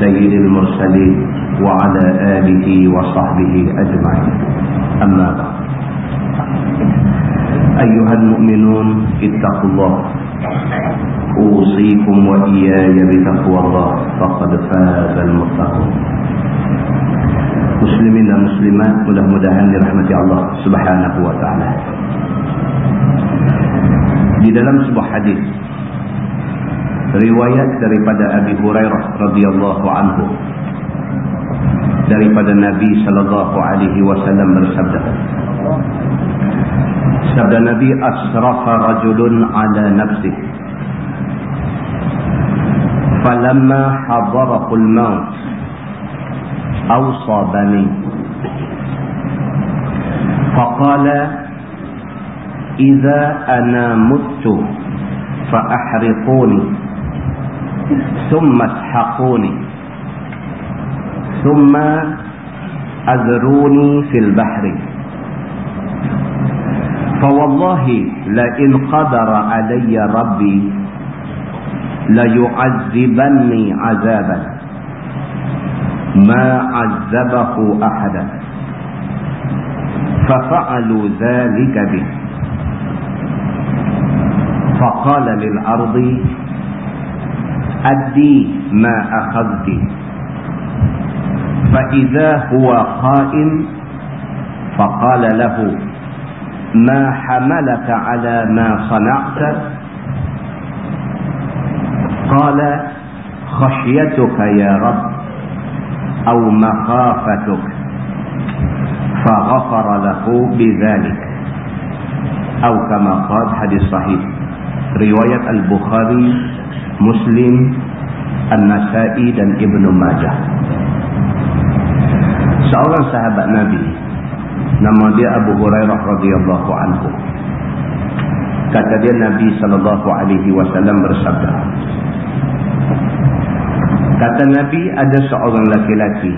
سيد المرسلين وعلى آله وصحبه أجمعين. أما بعد. أيها المؤمنون اتقوا الله. أوصيكم وإياي بتقوى الله. فقد فاز المتقون. muslimin dan muslimat mudah-mudahan dirahmati Allah Subhanahu wa taala. Di dalam sebuah hadis riwayat daripada Abi Hurairah radhiyallahu anhu daripada Nabi sallallahu alaihi wasallam bersabda Sabda Nabi asrafa rajulun ala nafsihi falamma hadarahu al-maut أوصى بني فقال إذا أنا مت فأحرقوني ثم اسحقوني. ثم أذروني في البحر. فوالله لئن قدر علي ربي ليعذبني عذابا. ما عذبه أحدا. ففعلوا ذلك به. فقال للأرض أدي ما أخذت. فإذا هو قائم فقال له ما حملك على ما صنعت؟ قال خشيتك يا رب أو مخافتك. فغفر له بذلك. أو كما قال حديث صحيح. رواية البخاري Muslim, An-Nasai dan Ibn Majah. Seorang sahabat Nabi, nama dia Abu Hurairah radhiyallahu anhu. Kata dia Nabi sallallahu alaihi wasallam bersabda. Kata Nabi ada seorang laki-laki.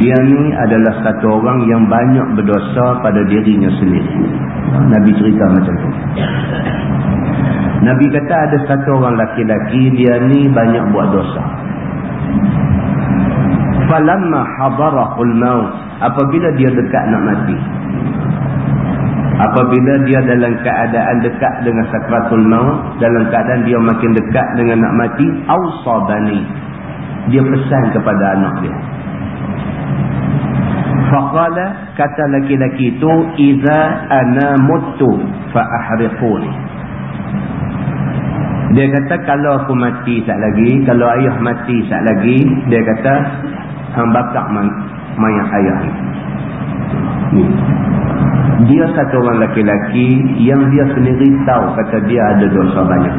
Dia ni adalah satu orang yang banyak berdosa pada dirinya sendiri. Nabi cerita macam tu. Nabi kata ada satu orang laki-laki dia ni banyak buat dosa. Falamma hadarahul maut apabila dia dekat nak mati. Apabila dia dalam keadaan dekat dengan sakratul maut dalam keadaan dia makin dekat dengan nak mati awsabani dia pesan kepada anak dia. Faqala kata laki-laki itu iza ana muttu fa ahriquni dia kata kalau aku mati sat lagi kalau ayah mati sat lagi dia kata hang bakar mayat ayah ni dia satu orang laki-laki yang dia sendiri tahu kata dia ada dosa banyak.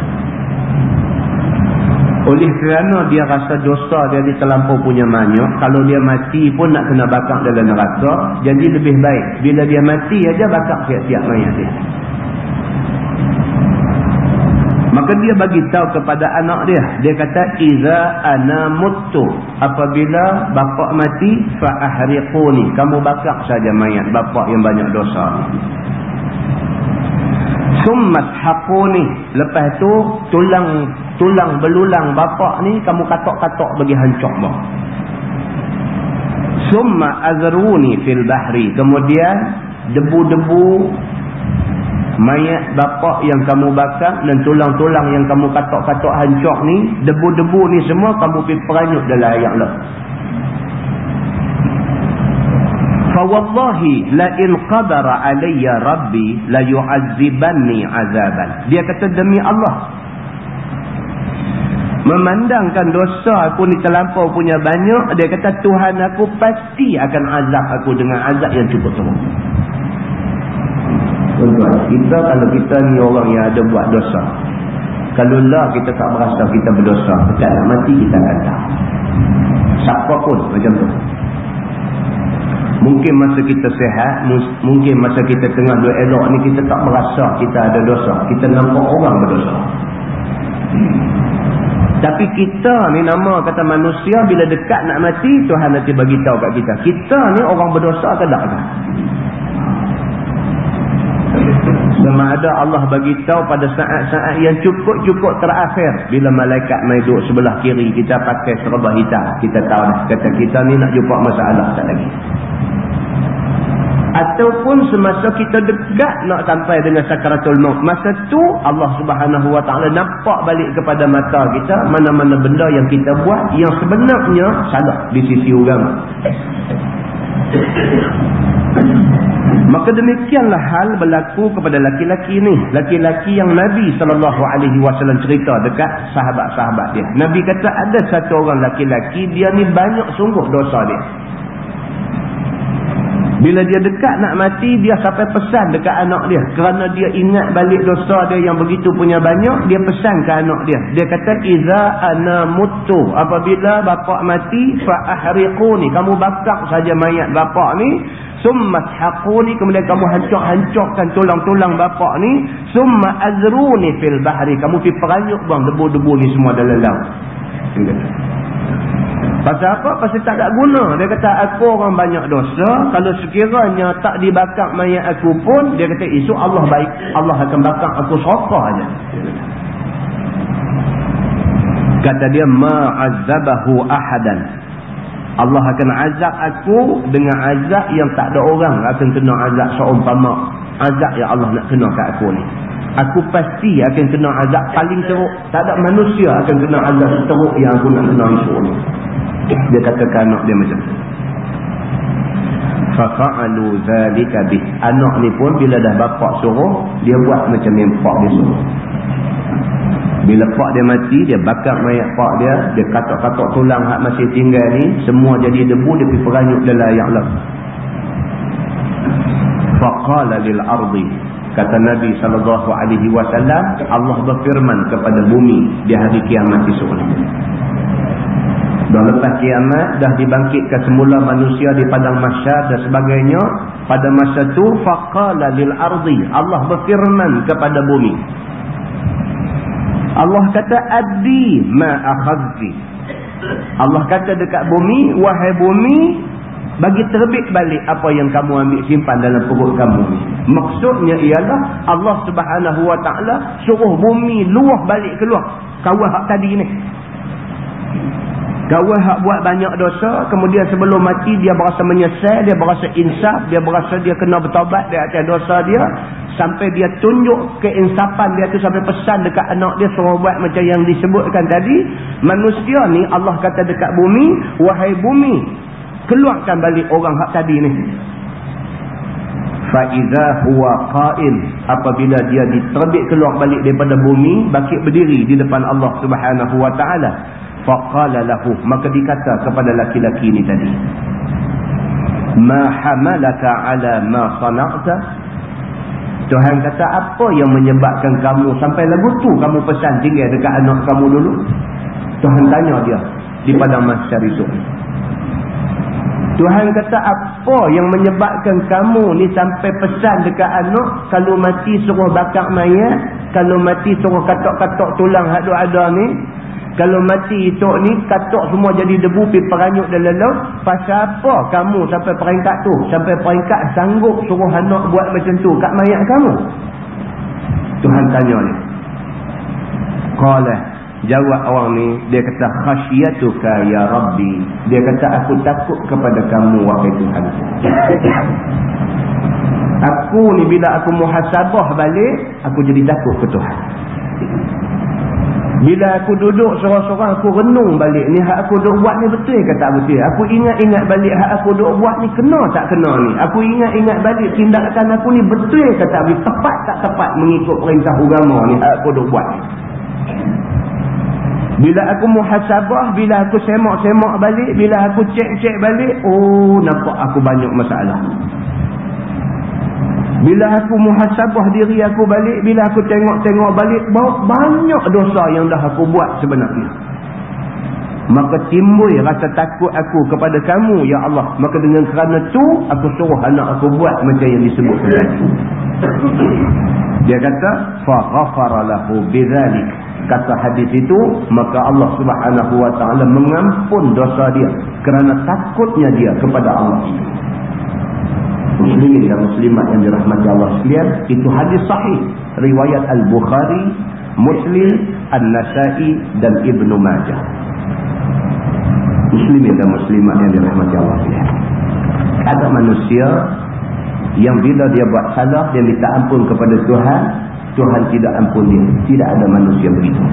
Oleh kerana dia rasa dosa dia di terlampau punya banyak, kalau dia mati pun nak kena bakar dalam neraka, jadi lebih baik. Bila dia mati aja bakar siap-siap mayat dia. Maka dia bagi tahu kepada anak dia. Dia kata iza ana muttu. Apabila bapa mati fa ahriquni. Kamu bakar saja mayat bapa yang banyak dosa. Summat haquni. Lepas tu tulang tulang belulang bapa ni kamu katok-katok bagi hancur bah. Summa azruni fil bahri. Kemudian debu-debu mayat bapa yang kamu bakar dan tulang-tulang yang kamu katok-katok hancur ni debu-debu ni semua kamu peranyut dalam air lah fawallahi la in qadara alayya rabbi la yu'azzibanni azaban. Dia kata demi Allah memandangkan dosa aku ni terlampau punya banyak dia kata Tuhan aku pasti akan azab aku dengan azab yang cukup teruk Tuan-tuan, kita kalau kita ni orang yang ada buat dosa. Kalau lah kita tak berasa kita berdosa, dekat nak mati kita akan tahu. Siapa pun macam tu. Mungkin masa kita sehat, mungkin masa kita tengah dua elok ni kita tak berasa kita ada dosa. Kita nampak orang berdosa. Tapi kita ni nama kata manusia bila dekat nak mati, Tuhan nanti bagi tahu kat kita. Kita ni orang berdosa ke tak? Sama ada Allah bagi tahu pada saat-saat yang cukup-cukup terakhir bila malaikat mai duduk sebelah kiri kita pakai serba hitam. Kita tahu dah kata kita ni nak jumpa masalah tak lagi. Ataupun semasa kita dekat nak sampai dengan sakaratul maut. Masa tu Allah subhanahu wa ta'ala nampak balik kepada mata kita mana-mana benda yang kita buat yang sebenarnya salah di sisi agama. Maka demikianlah hal berlaku kepada laki-laki ni. Laki-laki yang Nabi SAW cerita dekat sahabat-sahabat dia. Nabi kata ada satu orang laki-laki, dia ni banyak sungguh dosa dia. Bila dia dekat nak mati, dia sampai pesan dekat anak dia. Kerana dia ingat balik dosa dia yang begitu punya banyak, dia pesan ke anak dia. Dia kata, Iza ana mutu. Apabila bapak mati, fa'ahriquni. Kamu bakar saja mayat bapak ni. Summat haquni. Kemudian kamu hancur-hancurkan tulang-tulang bapak ni. Summa azruni fil bahri. Kamu pergi peranyuk bang debu-debu ni semua dalam laut. Pasal apa? Pasal tak ada guna. Dia kata, aku orang banyak dosa. Kalau sekiranya tak dibakar mayat aku pun, dia kata, isu Allah baik. Allah akan bakar aku sokah aja. Kata dia, ma'azzabahu ahadan. Allah akan azab aku dengan azab yang tak ada orang akan kena azab seumpama azab yang Allah nak kena kat aku ni. Aku pasti akan kena azab paling teruk. Tak ada manusia akan kena azab teruk yang aku nak kena isu ni. Dia kata ke anak dia macam tu. Fafa'alu zalika bih. Anak ni pun bila dah bapak suruh, dia buat macam yang pak dia suruh. Bila pak dia mati, dia bakar mayat pak dia, dia katok-katok tulang hak masih tinggal ni, semua jadi debu, dia pergi peranyuk dalam ayat Allah. Faqala lil ardi. Kata Nabi SAW, Allah berfirman kepada bumi di hari kiamat esok Dah lepas kiamat, dah dibangkitkan semula manusia di padang masyar dan sebagainya. Pada masa tu, faqala lil ardi. Allah berfirman kepada bumi. Allah kata, addi ma akhazzi. Allah kata dekat bumi, wahai bumi, bagi terbit balik apa yang kamu ambil simpan dalam perut kamu ni. Maksudnya ialah Allah subhanahu wa ta'ala suruh bumi luah balik keluar. Kawah tadi ni. Kawan hak buat banyak dosa, kemudian sebelum mati dia berasa menyesal, dia berasa insaf, dia berasa dia kena bertawabat di atas dosa dia. Sampai dia tunjuk keinsapan dia tu sampai pesan dekat anak dia suruh buat macam yang disebutkan tadi. Manusia ni Allah kata dekat bumi, wahai bumi, keluarkan balik orang hak tadi ni. Faiza huwa qail apabila dia diterbit keluar balik daripada bumi, bakit berdiri di depan Allah Subhanahu wa taala faqala lahu maka dikata kepada laki-laki ini tadi ma hamalaka ala ma sana'ta Tuhan kata apa yang menyebabkan kamu sampai lagu tu kamu pesan tinggal dekat anak kamu dulu? Tuhan tanya dia di padang mahsyar itu Tuhan kata apa yang menyebabkan kamu ni sampai pesan dekat anak kalau mati suruh bakar mayat kalau mati suruh katok-katok tulang ada-ada ni kalau mati itu ni, katuk semua jadi debu, pergi peranyuk dan lelau. Pasal apa kamu sampai peringkat tu? Sampai peringkat sanggup suruh anak buat macam tu kat mayat kamu? Tuhan tanya ni. Qala jawab orang ni, dia kata, khasyatuka ya Rabbi. Dia kata, aku takut kepada kamu, wahai Tuhan. Aku ni bila aku muhasabah balik, aku jadi takut ke Tuhan. Bila aku duduk seorang-seorang aku renung balik ni hak aku duk buat ni betul ke tak betul? Aku ingat-ingat balik hak aku duk buat ni kena tak kena ni? Aku ingat-ingat balik tindakan aku ni betul ke tak betul? Tepat tak tepat mengikut perintah agama ni hak aku duk buat ni? Bila aku muhasabah, bila aku semak-semak balik, bila aku cek-cek balik, oh nampak aku banyak masalah. Bila aku muhasabah diri aku balik, bila aku tengok-tengok balik, banyak dosa yang dah aku buat sebenarnya. Maka timbul rasa takut aku kepada kamu, Ya Allah. Maka dengan kerana tu, aku suruh anak aku buat macam yang disebut tadi. Dia kata, فَغَفَرَ لَهُ بِذَلِكَ Kata hadis itu, maka Allah subhanahu wa ta'ala mengampun dosa dia. Kerana takutnya dia kepada Allah muslimin dan muslimat yang dirahmati Allah sekalian itu hadis sahih. Riwayat al-Bukhari Muslim An-Nasai dan Ibnu Majah. Muslimin dan muslimat yang dirahmati Allah sekalian. Ada manusia yang bila dia buat salah dia minta ampun kepada Tuhan Tuhan tidak ampun dia tidak ada manusia begitu.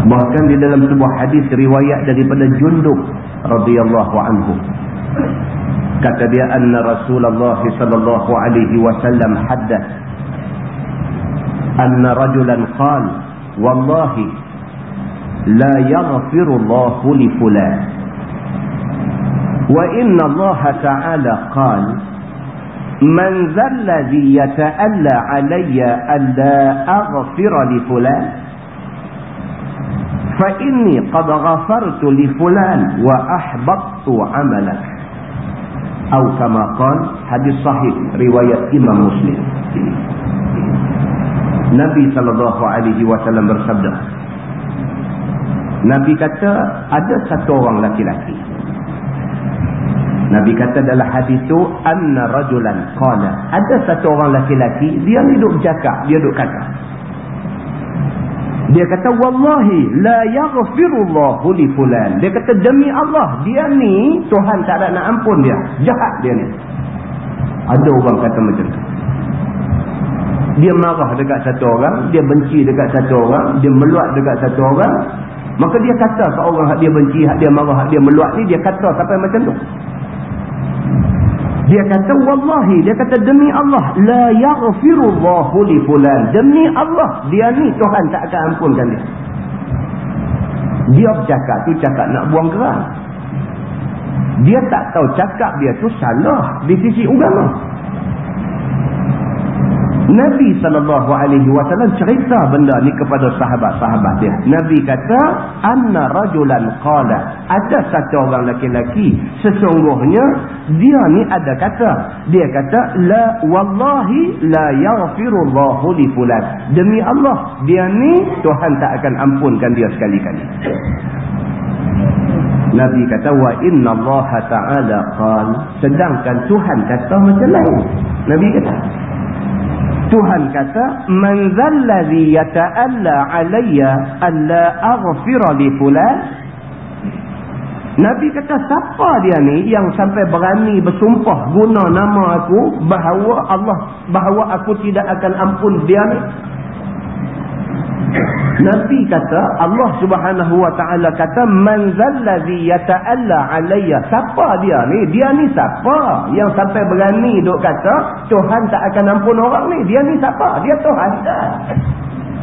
Bahkan di dalam sebuah hadis riwayat daripada Jundub radhiyallahu anhu kata dia anna Rasulullah sallallahu alaihi wasallam haddath anna rajulan qal wallahi la yaghfiru Allah li fulan. Wa inna Allah ta'ala qal man dhalladhi yata'alla alayya an la aghfira li fulan fa inni qad ghafartu li fulan wa ahbattu 'amalak atau kama qal hadis sahih riwayat Imam Muslim. Nabi sallallahu alaihi wasallam bersabda Nabi kata ada satu orang laki-laki. Nabi kata dalam hadis itu anna rajulan qala ada satu orang laki-laki dia hidup cakap dia duk kata dia kata wallahi la yaghfirullahu li fulan. Dia kata demi Allah dia ni Tuhan tak ada nak ampun dia. Jahat dia ni. Ada orang kata macam tu. Dia marah dekat satu orang, dia benci dekat satu orang, dia meluat dekat satu orang. Maka dia kata ke orang hak dia benci, hak dia marah, hak dia meluat ni dia kata sampai macam tu. Dia kata wallahi, dia kata demi Allah la yaghfirullahu li fulan. Demi Allah, dia ni Tuhan tak akan ampunkan dia. Dia bercakap tu cakap nak buang kerang. Dia tak tahu cakap dia tu salah di sisi agama. Nabi SAW cerita benda ni kepada sahabat-sahabat dia. Nabi kata, Anna rajulan qala. Ada satu orang laki-laki. Sesungguhnya, dia ni ada kata. Dia kata, La wallahi la yaghfirullahu li fulan. Demi Allah, dia ni Tuhan tak akan ampunkan dia sekali-kali. Nabi kata, Wa inna Allah ta'ala qal. Sedangkan Tuhan kata macam lain. Nabi kata, Tuhan kata man zallazi yata'alla alayya alla aghfira li fulan. Nabi kata siapa dia ni yang sampai berani bersumpah guna nama aku bahawa Allah bahawa aku tidak akan ampun dia ni Nabi kata Allah Subhanahu wa taala kata man zallazi yata'alla alayya. Siapa dia ni? Dia ni siapa yang sampai berani duk kata Tuhan tak akan ampun orang ni? Dia ni siapa? Dia Tuhan. Tak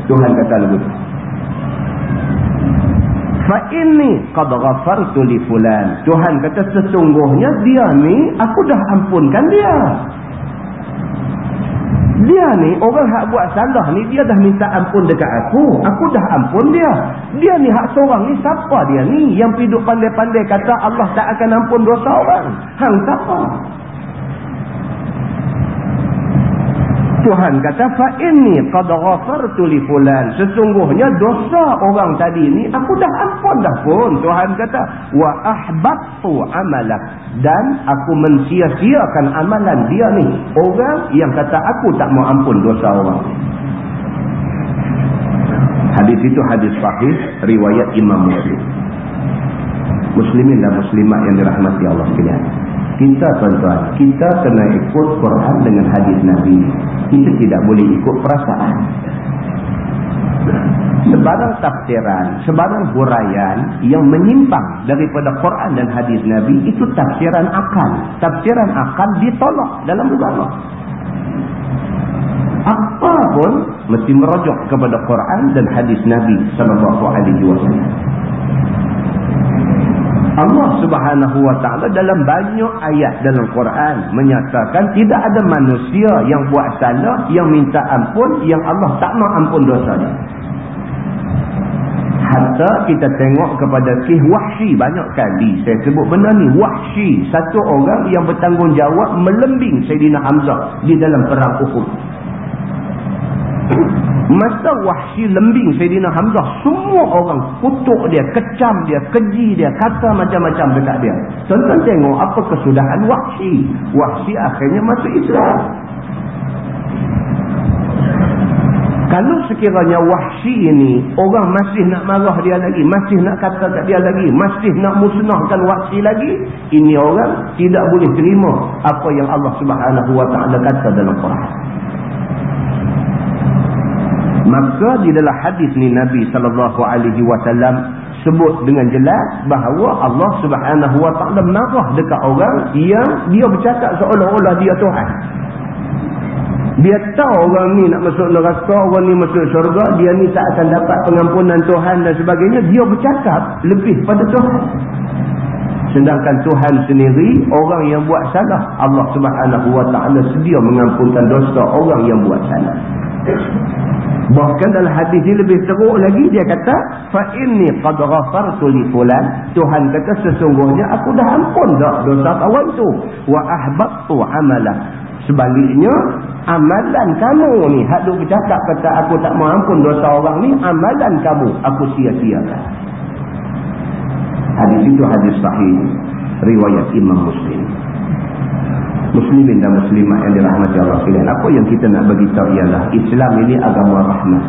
Tuhan kata begitu fa inni qad ghafartu li fulan. Tuhan kata sesungguhnya dia ni aku dah ampunkan dia dia ni orang hak buat salah ni dia dah minta ampun dekat aku. Aku dah ampun dia. Dia ni hak seorang ni siapa dia ni yang hidup pandai-pandai kata Allah tak akan ampun dosa orang. Hang siapa? Tuhan kata fa inni qad ghafartu li fulan. Sesungguhnya dosa orang tadi ni aku dah ampun dah pun Tuhan kata. Wa ahbattu amalak. Dan aku mensia-siakan amalan dia ni. Orang yang kata aku tak mau ampun dosa orang. Hadis itu hadis sahih riwayat Imam Muslim. Muslimin dan muslimat yang dirahmati Allah sekalian kita tuan-tuan. Kita kena ikut Quran dengan hadis Nabi. Kita tidak boleh ikut perasaan. Sebarang tafsiran sebarang huraian yang menyimpang daripada Quran dan hadis Nabi itu tafsiran akal. Tafsiran akal ditolak dalam agama. Apa pun mesti merujuk kepada Quran dan hadis Nabi sallallahu alaihi wasallam Allah subhanahu wa ta'ala dalam banyak ayat dalam Quran menyatakan tidak ada manusia yang buat salah, yang minta ampun, yang Allah tak mau ampun dosa dia. Hatta kita tengok kepada kih wahsy banyak kali saya sebut benda ni wahsy satu orang yang bertanggungjawab melembing Sayyidina Hamzah di dalam perang Uhud Masa wahsi lembing Sayyidina Hamzah, semua orang kutuk dia, kecam dia, keji dia, kata macam-macam dekat dia. Tonton tengok apa kesudahan wahsi. Wahsi akhirnya masuk Islam. Kalau sekiranya wahsi ini, orang masih nak marah dia lagi, masih nak kata kat dia lagi, masih nak musnahkan wahsi lagi, ini orang tidak boleh terima apa yang Allah ta'ala kata dalam Quran. Maka di dalam hadis ni Nabi sallallahu alaihi wasallam sebut dengan jelas bahawa Allah Subhanahu wa taala marah dekat orang yang dia bercakap seolah-olah dia Tuhan. Dia tahu orang ni nak masuk neraka, orang ni masuk syurga, dia ni tak akan dapat pengampunan Tuhan dan sebagainya. Dia bercakap lebih pada Tuhan. Sedangkan Tuhan sendiri, orang yang buat salah, Allah subhanahu wa ta'ala sedia mengampunkan dosa orang yang buat salah. Bahkan dalam hadis ini lebih teruk lagi dia kata fa inni qad ghafartu li fulan. Tuhan kata sesungguhnya aku dah ampun dah dosa kawan tu. Wa ahbattu amala. Sebaliknya amalan kamu ni hak duk bercakap kata aku tak mau ampun dosa orang ni amalan kamu aku sia-siakan. Hadis itu hadis sahih riwayat Imam Muslim muslimin dan muslimat yang dirahmati Allah sekalian. Apa yang kita nak bagi tahu ialah Islam ini agama rahmat.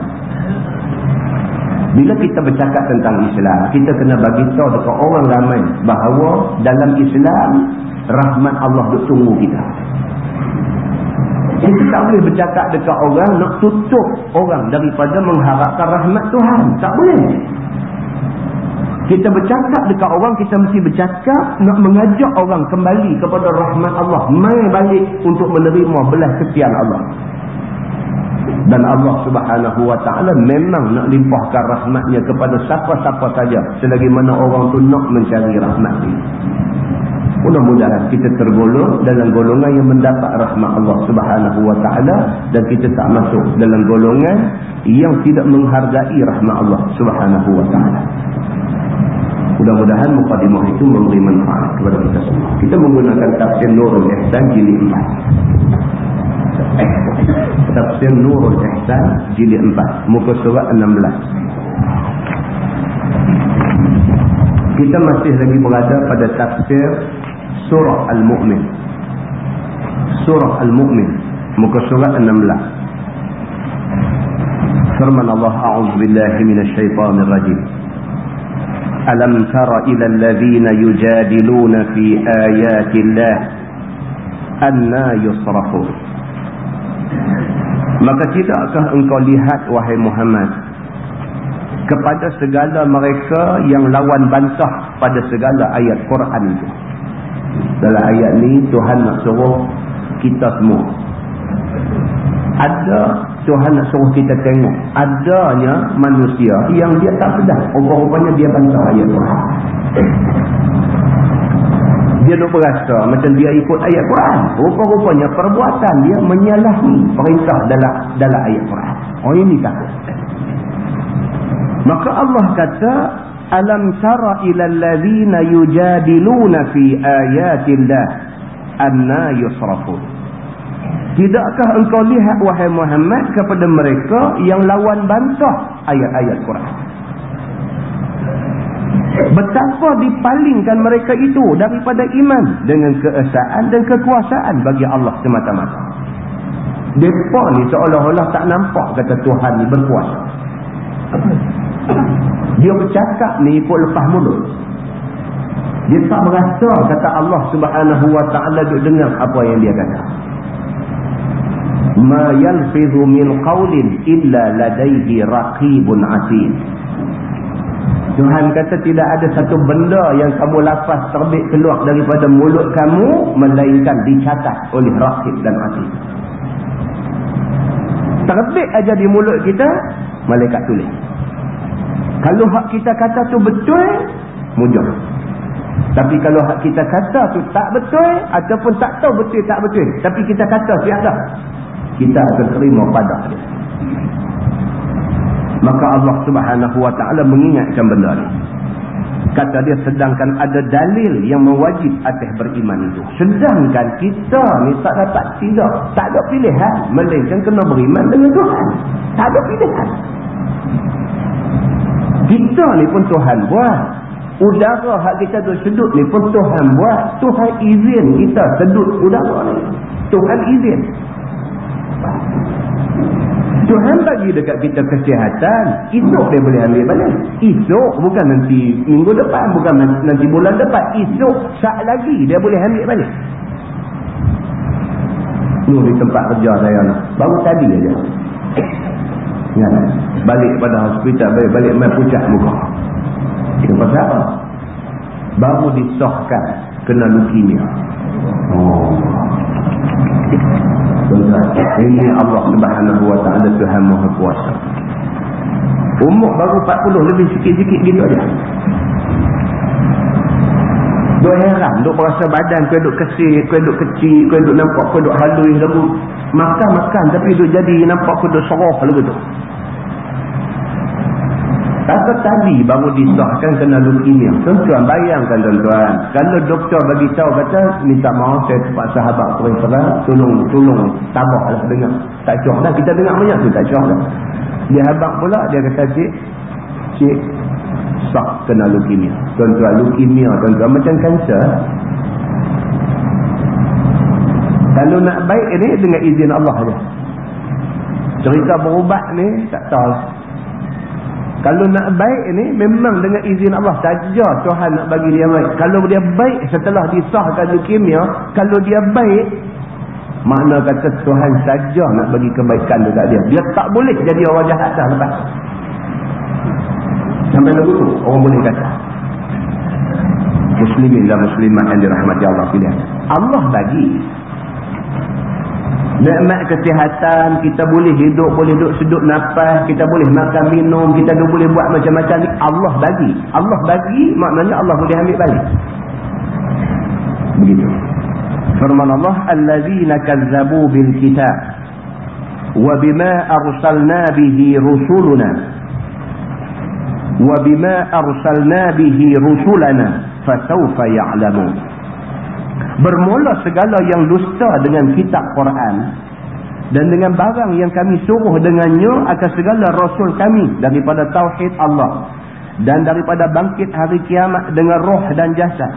Bila kita bercakap tentang Islam, kita kena bagi tahu dekat orang ramai bahawa dalam Islam rahmat Allah duk tunggu kita. Kita tak boleh bercakap dekat orang nak tutup orang daripada mengharapkan rahmat Tuhan. Tak boleh. Kita bercakap dekat orang, kita mesti bercakap nak mengajak orang kembali kepada rahmat Allah. Mai balik untuk menerima belah kesian Allah. Dan Allah subhanahu wa ta'ala memang nak limpahkan rahmatnya kepada siapa-siapa saja. Selagi mana orang tu nak mencari rahmat ini. Mudah-mudahan kita tergolong dalam golongan yang mendapat rahmat Allah subhanahu wa ta'ala. Dan kita tak masuk dalam golongan yang tidak menghargai rahmat Allah subhanahu wa ta'ala. Mudah-mudahan mukadimah itu memberi manfaat kepada kita semua. Kita menggunakan tafsir Nurul Ihsan jilid 4. Tafsir Nurul Ihsan jilid 4. Muka surat 16. Kita masih lagi berada pada tafsir Surah Al-Mu'min. Surah Al-Mu'min. Muka surat 16. Firman Allah A'udzubillahi minasyaitanirrajim. ألم تر إلى الذين يجادلون في آيات الله أنا يصرفون Maka tidakkah engkau lihat wahai Muhammad kepada segala mereka yang lawan bantah pada segala ayat Quran itu. Dalam ayat ni Tuhan nak suruh kita semua. Ada Tuhan nak suruh kita tengok adanya manusia yang dia tak sedar. Rupa-rupanya dia bantah ayat Quran. Dia nak berasa macam dia ikut ayat Quran. Rupa-rupanya perbuatan dia menyalahi perintah dalam dalam ayat Quran. Oh ini takut maka Allah kata alam tara ila allazina yujadiluna fi ayatillah anna yusrafun Tidakkah engkau lihat wahai Muhammad kepada mereka yang lawan bantah ayat-ayat Quran? Betapa dipalingkan mereka itu daripada iman dengan keesaan dan kekuasaan bagi Allah semata-mata. Mereka ni seolah-olah tak nampak kata Tuhan ni berkuasa. Dia bercakap ni ikut lepas mulut. Dia tak merasa kata Allah subhanahu wa ta'ala duk dengar apa yang dia kata ma yalfidhu min qawlin illa ladaihi raqibun atid Tuhan kata tidak ada satu benda yang kamu lapas terbit keluar daripada mulut kamu melainkan dicatat oleh raqib dan atid terbit aja di mulut kita malaikat tulis kalau hak kita kata tu betul mujur Tapi kalau kita kata tu tak betul ataupun tak tahu betul tak betul. Tapi kita kata siapa? Kita akan terima pada dia. Maka Allah subhanahu wa ta'ala mengingatkan benda ni. Kata dia sedangkan ada dalil yang mewajib atas beriman itu. Sedangkan kita ni tak dapat tidak. Tak ada pilihan. Melainkan kena beriman dengan Tuhan. Tak ada pilihan. Kita ni pun Tuhan buat. Udara hak kita tu sedut ni pun Tuhan buat. Tuhan izin kita sedut udara ni. Tuhan izin. Tuhan bagi dekat kita kesihatan. Esok dia boleh ambil balik. Esok bukan nanti minggu depan. Bukan nanti bulan depan. Esok saat lagi dia boleh ambil balik. Ini di tempat kerja saya. Baru tadi aja. Ya, balik pada hospital. Balik, balik main pucat muka. Itu pasal apa? Baru disahkan kena leukemia. Oh. Ini Allah subhanahu wa ta'ala Tuhan Maha Kuasa. Umur baru 40 lebih sikit-sikit gitu aja. Duk heran, duk rasa badan kau duk kesih, kau duk kecil, kau duk nampak kau duk halus lagu. Makan-makan tapi duk jadi nampak kau duk serah lagu tu. Kata tadi baru disahkan kena leukemia. Tuan-tuan bayangkan tuan-tuan. Kalau doktor bagi tahu kata minta maaf saya tempat sahabat perintah tolong tolong tabah lah dengar. Tak cok dah kita dengar banyak tu tak cok dah. Dia habak pula dia kata cik cik sah kena leukemia. Tuan-tuan leukemia tuan-tuan macam kanser. Kalau nak baik ni dengan izin Allah saja. Cerita berubat ni tak tahu kalau nak baik ni memang dengan izin Allah saja Tuhan nak bagi dia baik. Kalau dia baik setelah disahkan leukemia, kalau dia baik makna kata Tuhan saja nak bagi kebaikan dekat dia. Dia tak boleh jadi orang jahat dah lepas. Sampai lagu tu orang boleh kata. Muslimin dan muslimat yang dirahmati Allah pilih. Allah bagi Nikmat kesihatan, kita boleh hidup, boleh duduk sedut nafas, kita boleh makan minum, kita boleh buat macam-macam ni. Allah bagi. Allah bagi, maknanya Allah boleh ambil balik. Begitu. Firman Allah, Allazina kazzabu bil kitab, wa bima arsalna bihi rusuluna, wa bima arsalna bihi rusulana, fasawfa ya'lamun bermula segala yang dusta dengan kitab Quran dan dengan barang yang kami suruh dengannya akan segala rasul kami daripada tauhid Allah dan daripada bangkit hari kiamat dengan roh dan jasad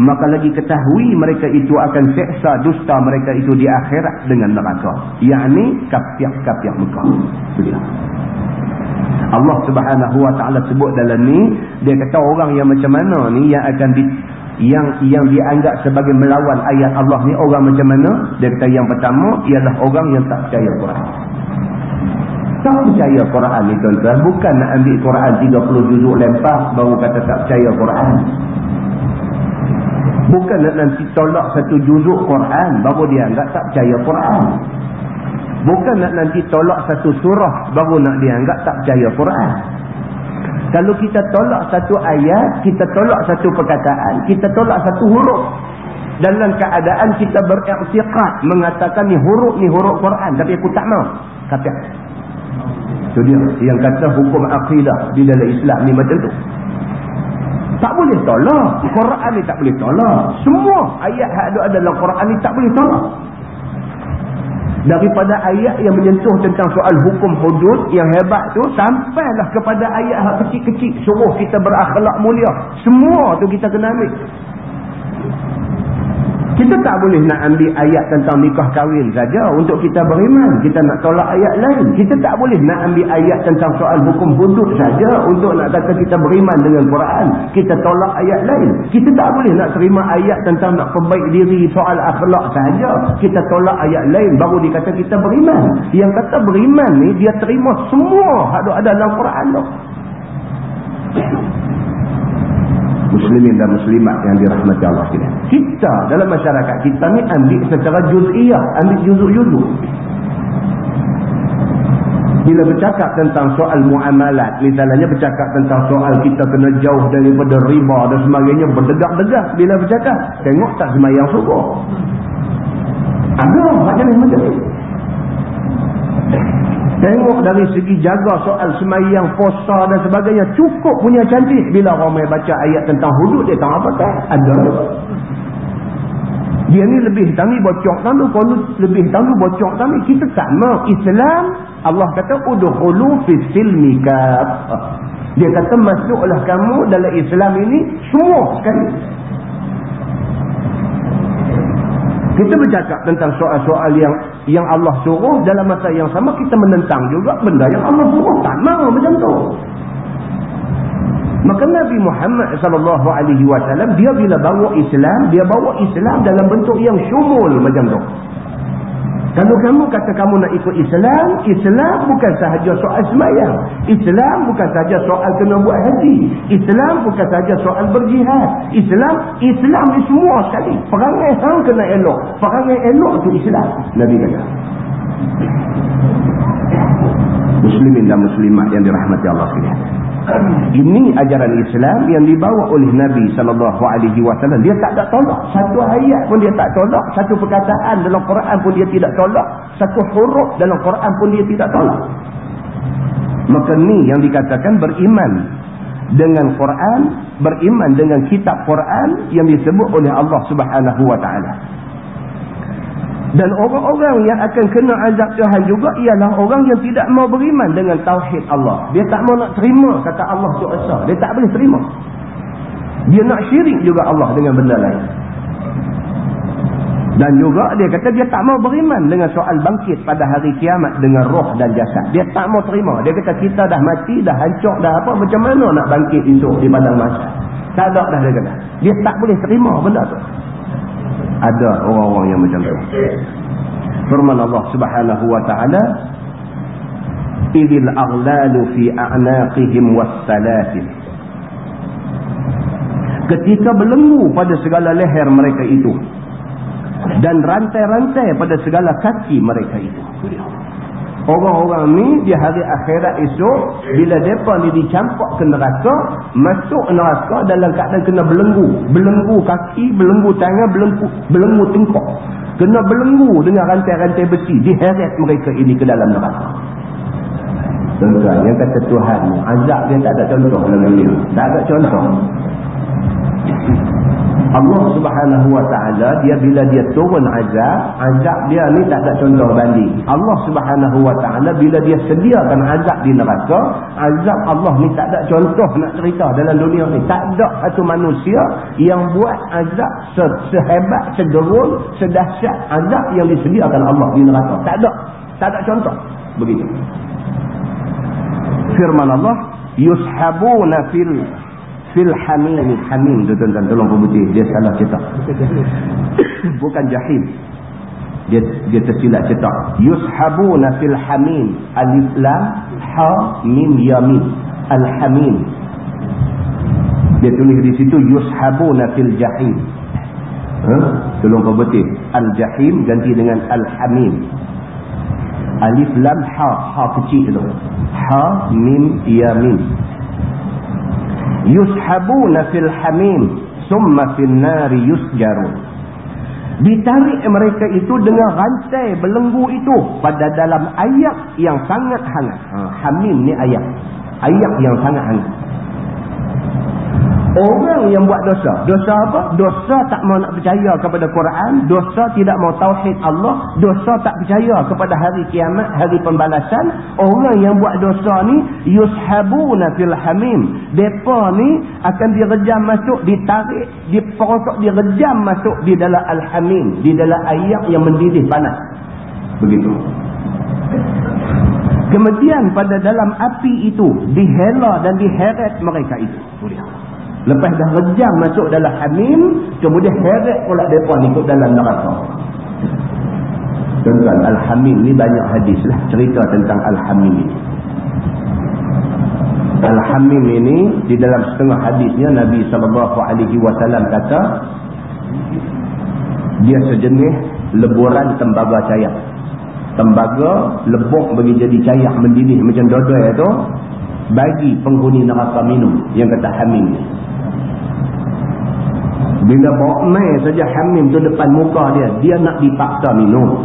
maka lagi ketahui mereka itu akan seksa dusta mereka itu di akhirat dengan neraka. Yakni kafiah-kafiah Mekah Allah subhanahu wa ta'ala sebut dalam ni dia kata orang yang macam mana ni yang akan di, yang yang dianggap sebagai melawan ayat Allah ni orang macam mana? Dia kata yang pertama ialah orang yang tak percaya Quran. Tak percaya Quran ni tuan-tuan. Bukan nak ambil Quran 30 juzuk lempar baru kata tak percaya Quran. Bukan nak nanti tolak satu juzuk Quran baru dia anggap tak percaya Quran. Bukan nak nanti tolak satu surah baru nak dia anggap tak percaya Quran. Kalau kita tolak satu ayat, kita tolak satu perkataan, kita tolak satu huruf. Dalam keadaan kita beriktiqat mengatakan ni huruf ni huruf Quran. Tapi aku tak mau. Kata. Itu dia. Yang kata hukum akidah di dalam Islam ni macam tu. Tak boleh tolak. Quran ni tak boleh tolak. Semua ayat yang ada dalam Quran ni tak boleh tolak daripada ayat yang menyentuh tentang soal hukum hudud yang hebat tu sampailah kepada ayat kecil-kecil. Suruh kita berakhlak mulia. Semua tu kita kena ambil kita tak boleh nak ambil ayat tentang nikah kahwin saja untuk kita beriman. Kita nak tolak ayat lain. Kita tak boleh nak ambil ayat tentang soal hukum hudud saja untuk nak kata kita beriman dengan Quran. Kita tolak ayat lain. Kita tak boleh nak terima ayat tentang nak perbaik diri soal akhlak saja. Kita tolak ayat lain baru dikata kita beriman. Yang kata beriman ni dia terima semua ada ada dalam Quran tu muslimin dan muslimat yang dirahmati Allah sekalian. Kita dalam masyarakat kita ni ambil secara juz'iyah, ambil juzuk-juzuk. bila bercakap tentang soal muamalat misalnya bercakap tentang soal kita kena jauh daripada riba dan sebagainya berdegak-degak bila bercakap tengok tak semayang subuh ada macam ni macam ni tengok dari segi jaga soal semayang posa dan sebagainya cukup punya cantik. Bila ramai baca ayat tentang hudud dia tahu apa tak ada. Dia ni lebih tanggi bocok tandu kalau lebih tanggi bocok tandu kita tak mau Islam Allah kata udhulu fi silmi dia kata masuklah kamu dalam Islam ini semua sekali kita bercakap tentang soal-soal yang yang Allah suruh dalam masa yang sama kita menentang juga benda yang Allah suruh tak mau macam tu Maka Nabi Muhammad sallallahu alaihi wasallam dia bila bawa Islam, dia bawa Islam dalam bentuk yang syumul macam tu. Kalau kamu kata kamu nak ikut Islam, Islam bukan sahaja soal semayang. Islam bukan sahaja soal kena buat haji. Islam bukan sahaja soal berjihad. Islam, Islam ni semua sekali. Perangai hang kena elok. Perangai elok tu Islam. Nabi kata. Muslimin dan muslimat yang dirahmati Allah sekalian. Ini ajaran Islam yang dibawa oleh Nabi wasallam. Dia tak ada tolak. Satu ayat pun dia tak tolak, satu perkataan dalam Quran pun dia tidak tolak, satu huruf dalam Quran pun dia tidak tolak. Maka ni yang dikatakan beriman dengan Quran, beriman dengan kitab Quran yang disebut oleh Allah Subhanahu wa taala. Dan orang-orang yang akan kena azab Tuhan juga ialah orang yang tidak mau beriman dengan tauhid Allah. Dia tak mau nak terima kata Allah tu asa. Dia tak boleh terima. Dia nak syirik juga Allah dengan benda lain. Dan juga dia kata dia tak mau beriman dengan soal bangkit pada hari kiamat dengan roh dan jasad. Dia tak mau terima. Dia kata kita dah mati, dah hancur, dah apa. Macam mana nak bangkit esok di padang masa. Tak ada dah dia kata. Dia tak boleh terima benda tu ada orang-orang yang macam tu. Firman Allah subhanahu wa ta'ala idil aghlalu fi a'naqihim wassalatin ketika belenggu pada segala leher mereka itu dan rantai-rantai pada segala kaki mereka itu Orang-orang ni di hari akhirat esok bila depa ni dicampak ke neraka, masuk neraka dalam keadaan kena belenggu, belenggu kaki, belenggu tangan, belenggu belenggu tengkok. Kena belenggu dengan rantai-rantai besi diheret mereka ini ke dalam neraka. Tuan-tuan, yang kata Tuhan azab dia tak ada contoh dalam dunia. Tak ada contoh. Allah subhanahu wa ta'ala dia bila dia turun azab azab dia ni tak ada contoh banding Allah subhanahu wa ta'ala bila dia sediakan azab di neraka azab Allah ni tak ada contoh nak cerita dalam dunia ni. Tak ada satu manusia yang buat azab se sehebat segerul sedahsyat azab yang disediakan Allah di neraka. Tak ada. Tak ada contoh. Begitu. Firman Allah yushabuna fil fil hamim hamim tu tuan-tuan. Tolong pemutih dia salah cetak. Bukan jahim dia dia tersilap cetak. Yushabuna fil hamim. Alif lam ha mim ya mim al hamim. Dia tulis di situ yushabuna fil jahim. Ha? Tolong pemutih al jahim ganti dengan al hamim. Alif lam ha ha kecil tu. Ha mim ya mim yushabuna fil hamim summa fil nari yusjarun ditarik mereka itu dengan rantai belenggu itu pada dalam ayat yang sangat hangat. Ha, hamim ni ayat ayat yang sangat hangat Orang yang buat dosa. Dosa apa? Dosa tak mau nak percaya kepada Quran. Dosa tidak mau tauhid Allah. Dosa tak percaya kepada hari kiamat, hari pembalasan. Orang yang buat dosa ni, yushabuna fil hamim. Mereka ni akan direjam masuk, ditarik, diperosok, direjam masuk di dalam al-hamim. Di dalam ayat yang mendidih panas. Begitu. Kemudian pada dalam api itu, dihela dan diheret mereka itu. Lihat. Lepas dah rejam masuk dalam hamim, kemudian heret pula mereka ni ikut dalam neraka. Tuan-tuan, Al-Hamim ni banyak hadis lah cerita tentang Al-Hamim ni. Al-Hamim ini di dalam setengah hadisnya Nabi SAW kata dia sejenis leburan tembaga cair. tembaga lebok bagi jadi cair mendidih macam dodoi tu bagi penghuni neraka minum yang kata hamim bila bawa mai saja hamim tu depan muka dia dia nak dipaksa minum.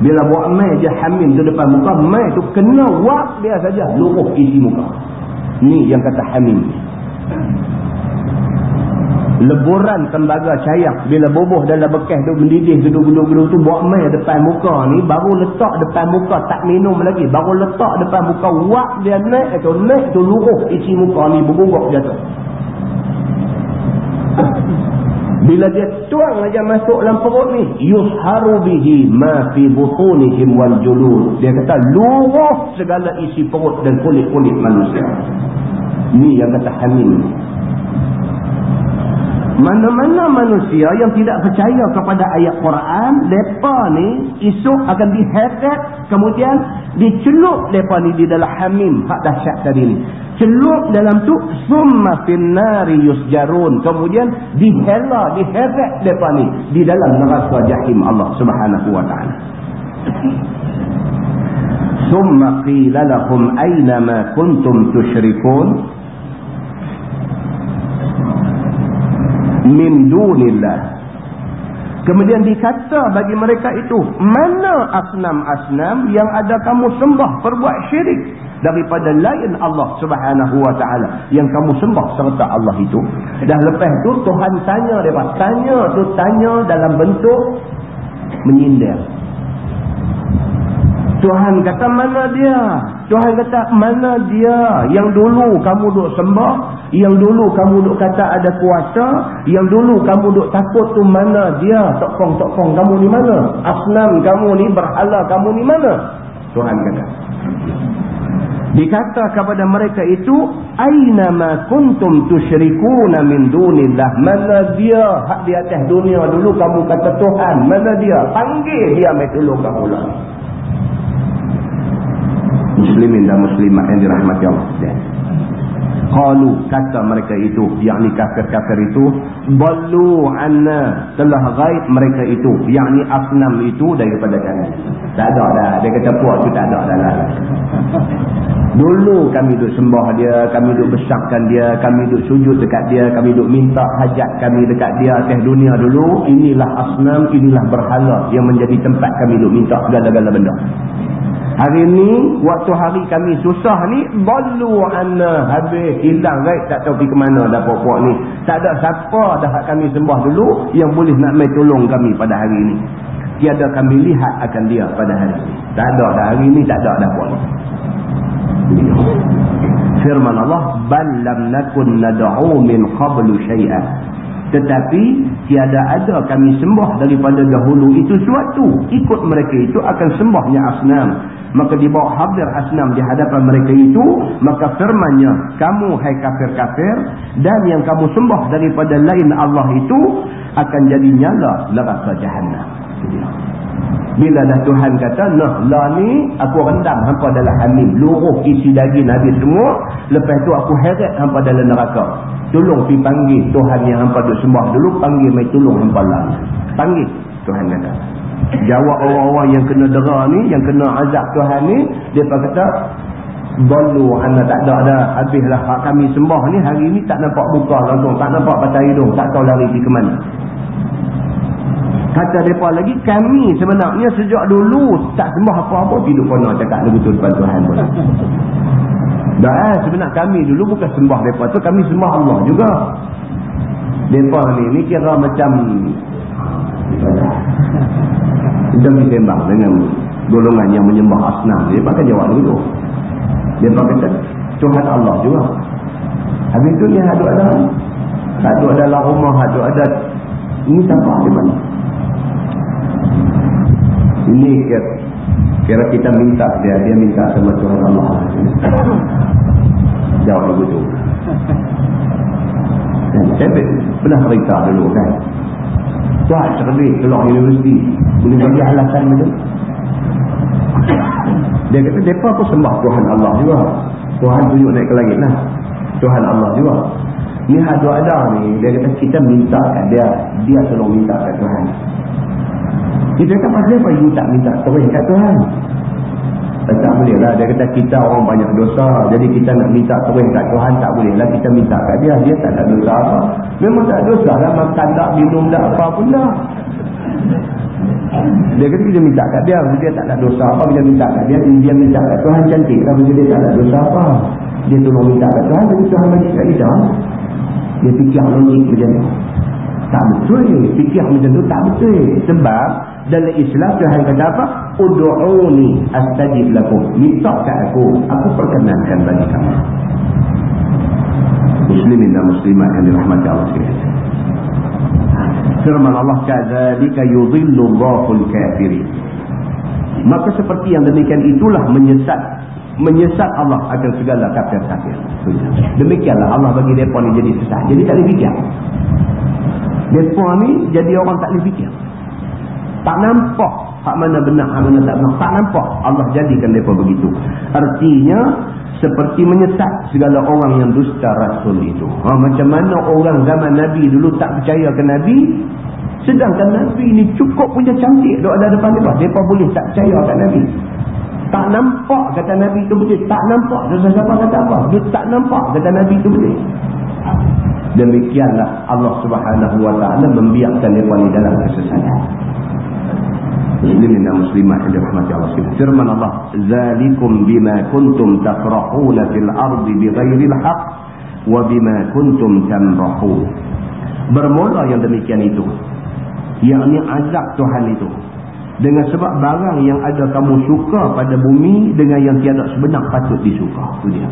Bila bawa mai je hamim tu depan muka mai tu kena wak dia saja luruh isi muka. Ni yang kata hamim. Leburan tembaga cair bila bubuh dalam bekas tu mendidih gedung-gedung tu buat mai depan muka ni baru letak depan muka tak minum lagi. Baru letak depan muka wak dia naik tu naik tu luruh isi muka ni berbungkuk dia bila dia tuang aja masuk dalam perut ni yusharu bihi ma fi butunihim wal julud. Dia kata luruh segala isi perut dan kulit-kulit manusia. Ni yang kata hamil. Mana-mana manusia yang tidak percaya kepada ayat Quran, mereka ni esok akan diheret, kemudian dicelup mereka ni di dalam hamim, hak dahsyat tadi ni. Celup dalam tu, summa finnari yusjarun. Kemudian dihela, diheret mereka ni di dalam neraka jahim Allah subhanahu wa ta'ala. Summa qila lahum aynama kuntum tushrikun. min dunillah kemudian dikata bagi mereka itu mana asnam-asnam yang ada kamu sembah perbuat syirik daripada lain Allah subhanahu wa ta'ala yang kamu sembah serta Allah itu dah lepas tu Tuhan tanya dia tanya tu tanya dalam bentuk menyindir Tuhan kata mana dia? Tuhan kata mana dia yang dulu kamu duk sembah, yang dulu kamu duk kata ada kuasa, yang dulu kamu duk takut tu mana dia? Tokong-tokong kamu ni mana? Asnam kamu ni, berhala kamu ni mana? Tuhan kata. Dikata kepada mereka itu, Aina ma kuntum tusyrikuna min dunillah. Mana dia hak di atas dunia dulu kamu kata Tuhan. Mana dia? Panggil dia mai tolong kamu lah muslimin dan muslimat yang dirahmati Allah. Qalu kata mereka itu yakni kafir-kafir itu ballu anna. Telah gaib mereka itu yakni asnam itu daripada kami tak ada dah. Dia kata puak tu tak ada dah lah dulu kami duk sembah dia kami duk besarkan dia kami duk sujud dekat dia kami duk minta hajat kami dekat dia atas dunia dulu inilah asnam inilah berhala yang menjadi tempat kami duk minta segala-gala benda Hari ni, waktu hari kami susah ni, balu anna habis hilang right? tak tahu pergi ke mana dah puak-puak ni. Tak ada siapa dah kami sembah dulu yang boleh nak main tolong kami pada hari ni. Tiada kami lihat akan dia pada hari ni. Tak ada dah hari ni, tak ada dah puak ni. Firman Allah, bal lam nakun nad'u min qablu syai'an. Tetapi tiada ada kami sembah daripada dahulu itu suatu. Ikut mereka itu akan sembahnya asnam maka dibawa hadir asnam di hadapan mereka itu maka firmannya kamu hai kafir-kafir dan yang kamu sembah daripada lain Allah itu akan jadi nyala neraka jahannam bila dah Tuhan kata nah lah ni aku rendam hampa dalam hamil. Luruh isi daging habis semua lepas tu aku heret hampa dalam neraka. Tolong pergi panggil Tuhan yang hampa duk sembah dulu panggil mai tolong hampa lah. Panggil Tuhan kata. Jawab orang-orang yang kena dera ni yang kena azab Tuhan ni dia kata balu anda tak ada dah habislah hak kami sembah ni hari ni tak nampak buka langsung tak nampak patah hidung tak tahu lari pergi ke mana kata mereka lagi kami sebenarnya sejak dulu tak sembah apa-apa hidup kena cakap lagu tu depan Tuhan pun dah eh sebenarnya kami dulu bukan sembah mereka tu kami sembah Allah juga mereka ni ni kira macam kita pergi sembang dengan golongan yang menyembah asnam. Dia pakai jawab dulu. Dia pakai Tuhan Allah juga. Habis itu dia ada ada. Ada dalam rumah, ada ada. Ini siapa di mana? Ini kira, kita minta dia, dia minta sama Tuhan Allah. Jawab begitu. Saya pernah cerita dulu kan? Kuat cerdik keluar universiti. Boleh bagi alasan macam dia kata mereka pun sembah Tuhan Allah juga. Tuhan tunjuk naik ke langit lah. Tuhan Allah juga. Ni ada ada ni. Dia kata kita minta kat dia. Dia tolong minta kat Tuhan Kita kata pasal apa you tak minta terus kat Tuhan? Tak boleh lah. Dia kata kita orang banyak dosa. Jadi kita nak minta terus kat Tuhan tak boleh lah. Kita minta kat dia. Dia tak ada dosa apa. Memang tak dosa lah. Makan tak, minum tak, apa pun lah. Dia kata kita minta kat dia. Dia tak ada dosa apa. Kita minta kat dia. Dia minta kat Tuhan cantik lah. Dia tak ada dosa apa. Dia tolong minta kat Tuhan. Tapi Tuhan bagi kat kita. Dia fikir logik macam tu. Tak betul. Fikir macam tu tak betul. Sebab dalam Islam Tuhan kata apa? Udu'uni astajib lakum. Minta kat aku. Aku perkenankan bagi kamu. Muslimin dan muslimat yang dirahmati Allah sekalian. Firman Allah kadzalika yudhillu Allahul kafirin. Maka seperti yang demikian itulah menyesat menyesat Allah akan segala kafir-kafir. Demikianlah Allah bagi depa ni jadi sesat. Jadi tak boleh fikir. Depa ni jadi orang tak boleh fikir. Tak nampak hak mana benar, hak mana tak benar. Tak nampak Allah jadikan mereka begitu. Artinya, seperti menyesat segala orang yang dusta Rasul itu. Ha, macam mana orang zaman Nabi dulu tak percaya ke Nabi, sedangkan Nabi ini cukup punya cantik duk ada depan mereka. Mereka boleh tak percaya ke Nabi. Tak nampak kata Nabi itu betul. Tak nampak. Siapa kata apa? Dia tak nampak kata Nabi itu betul. Demikianlah Allah subhanahu wa ta'ala membiarkan mereka dalam kesesatan muslimin dan muslimat yang dirahmati Allah sekalian. Firman Allah, "Zalikum bima kuntum tafrahuna fil ardi bighairi al-haq wa bima kuntum tamrahun." Bermula yang demikian itu, yakni azab Tuhan itu. Dengan sebab barang yang ada kamu suka pada bumi dengan yang tiada sebenar patut disuka. Itu dia.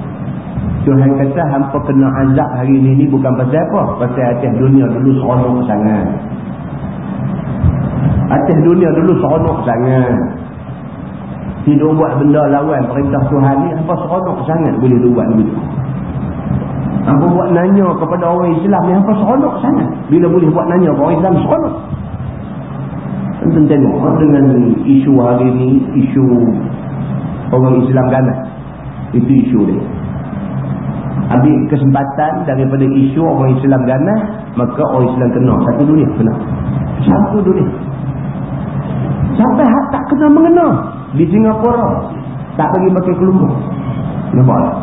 Tuhan kata hampa kena azab hari ini, ini bukan pasal apa? Pasal atas dunia dulu seronok sangat. Atas dunia dulu seronok sangat. Hidup buat benda lawan perintah Tuhan ni, apa seronok sangat boleh buat begitu. Apa buat nanya kepada orang Islam ni, apa seronok sangat. Bila boleh buat nanya kepada orang Islam, seronok. Tentu tengok dengan isu hari ni, isu orang Islam ganas. Itu isu dia. Ambil kesempatan daripada isu orang Islam ganas, maka orang Islam kena. Satu dunia kena. Satu dunia. Sampai kena mengena. Di Singapura. Tak pergi pakai kelumbung. Nampak tak?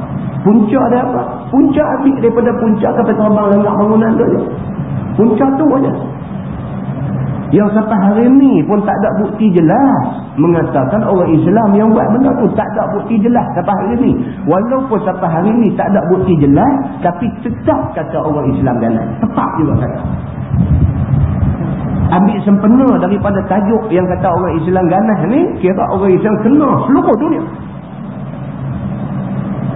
Puncak dia apa? Puncak ambil daripada puncak kata terbang lengak bangunan tu je. Puncak tu aja. Yang sampai hari ni pun tak ada bukti jelas. Mengatakan orang Islam yang buat benda tu tak ada bukti jelas sampai hari ni. Walaupun sampai hari ni tak ada bukti jelas. Tapi tetap kata orang Islam jalan. Tepat juga kata ambil sempena daripada tajuk yang kata orang Islam ganas ni kira orang Islam kena seluruh dunia.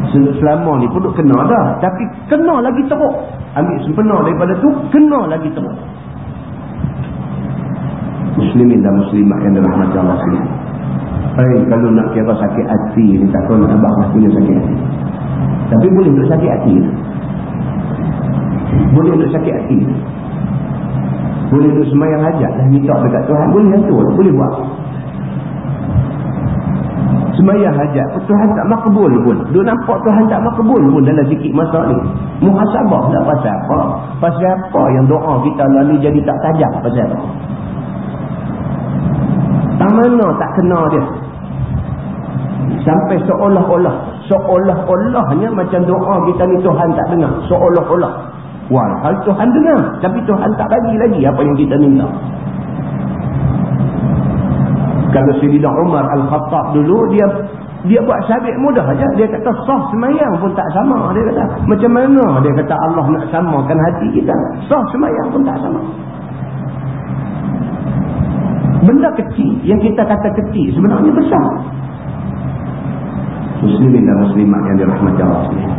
Selama ni pun kena dah tapi kena lagi teruk. Ambil sempena daripada tu kena lagi teruk. Muslimin dan muslimat yang dirahmati Allah sekalian. Hai, kalau nak kira sakit hati ni tak tahu nak abang punya sakit hati. Tapi boleh untuk sakit hati. Boleh untuk sakit hati boleh tu semayang hajat lah minta dekat Tuhan. Boleh tu. Boleh buat. Semayang hajat. Tuhan tak makbul pun. Dia nampak Tuhan tak makbul pun dalam sikit masa ni. Muhasabah tak pasal apa. Pasal apa yang doa kita lah ni jadi tak tajam pasal apa. Tak mana tak kena dia. Sampai seolah-olah. Seolah-olahnya macam doa kita ni Tuhan tak dengar. Seolah-olah. Walhal Tuhan dengar. Tapi Tuhan tak bagi lagi apa yang kita minta. Kalau Sayyidina Umar Al-Khattab dulu, dia dia buat sabit mudah saja. Dia kata sah semayang pun tak sama. Dia kata macam mana dia kata Allah nak samakan hati kita. Sah semayang pun tak sama. Benda kecil yang kita kata kecil sebenarnya besar. Muslimin dan muslimat yang dirahmati Allah.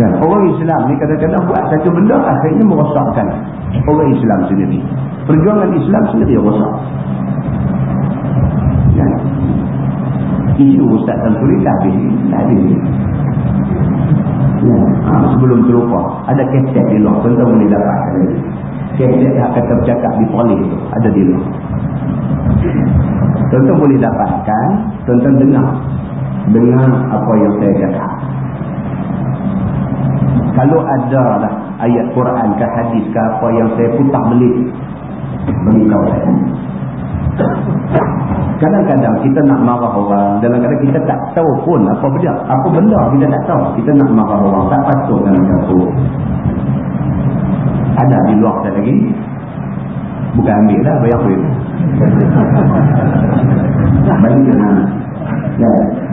Ya, orang Islam ni kadang-kadang buat satu benda akhirnya merosakkan orang Islam sendiri. Perjuangan Islam sendiri rosak. Ya. Isu Ustaz Tanturi tak habis. Tak habis. Ya. Ha, sebelum terlupa, ada keset di luar. Tuan-tuan boleh dapat. Keset yang akan tercakap di polis tu. Ada di luar. Tuan-tuan boleh dapatkan. Tuan-tuan dengar. Dengar apa yang saya cakap kalau ada lah ayat Quran ke hadis ke apa yang saya putar beli beritahu saya Kadang-kadang kita nak marah orang, dalam kadang kita tak tahu pun apa benda. Apa benda kita tak tahu. Kita nak marah orang, tak patut dalam kasus. Ada di luar saya lagi. Bukan ambil lah, bayar duit. Bagi dengan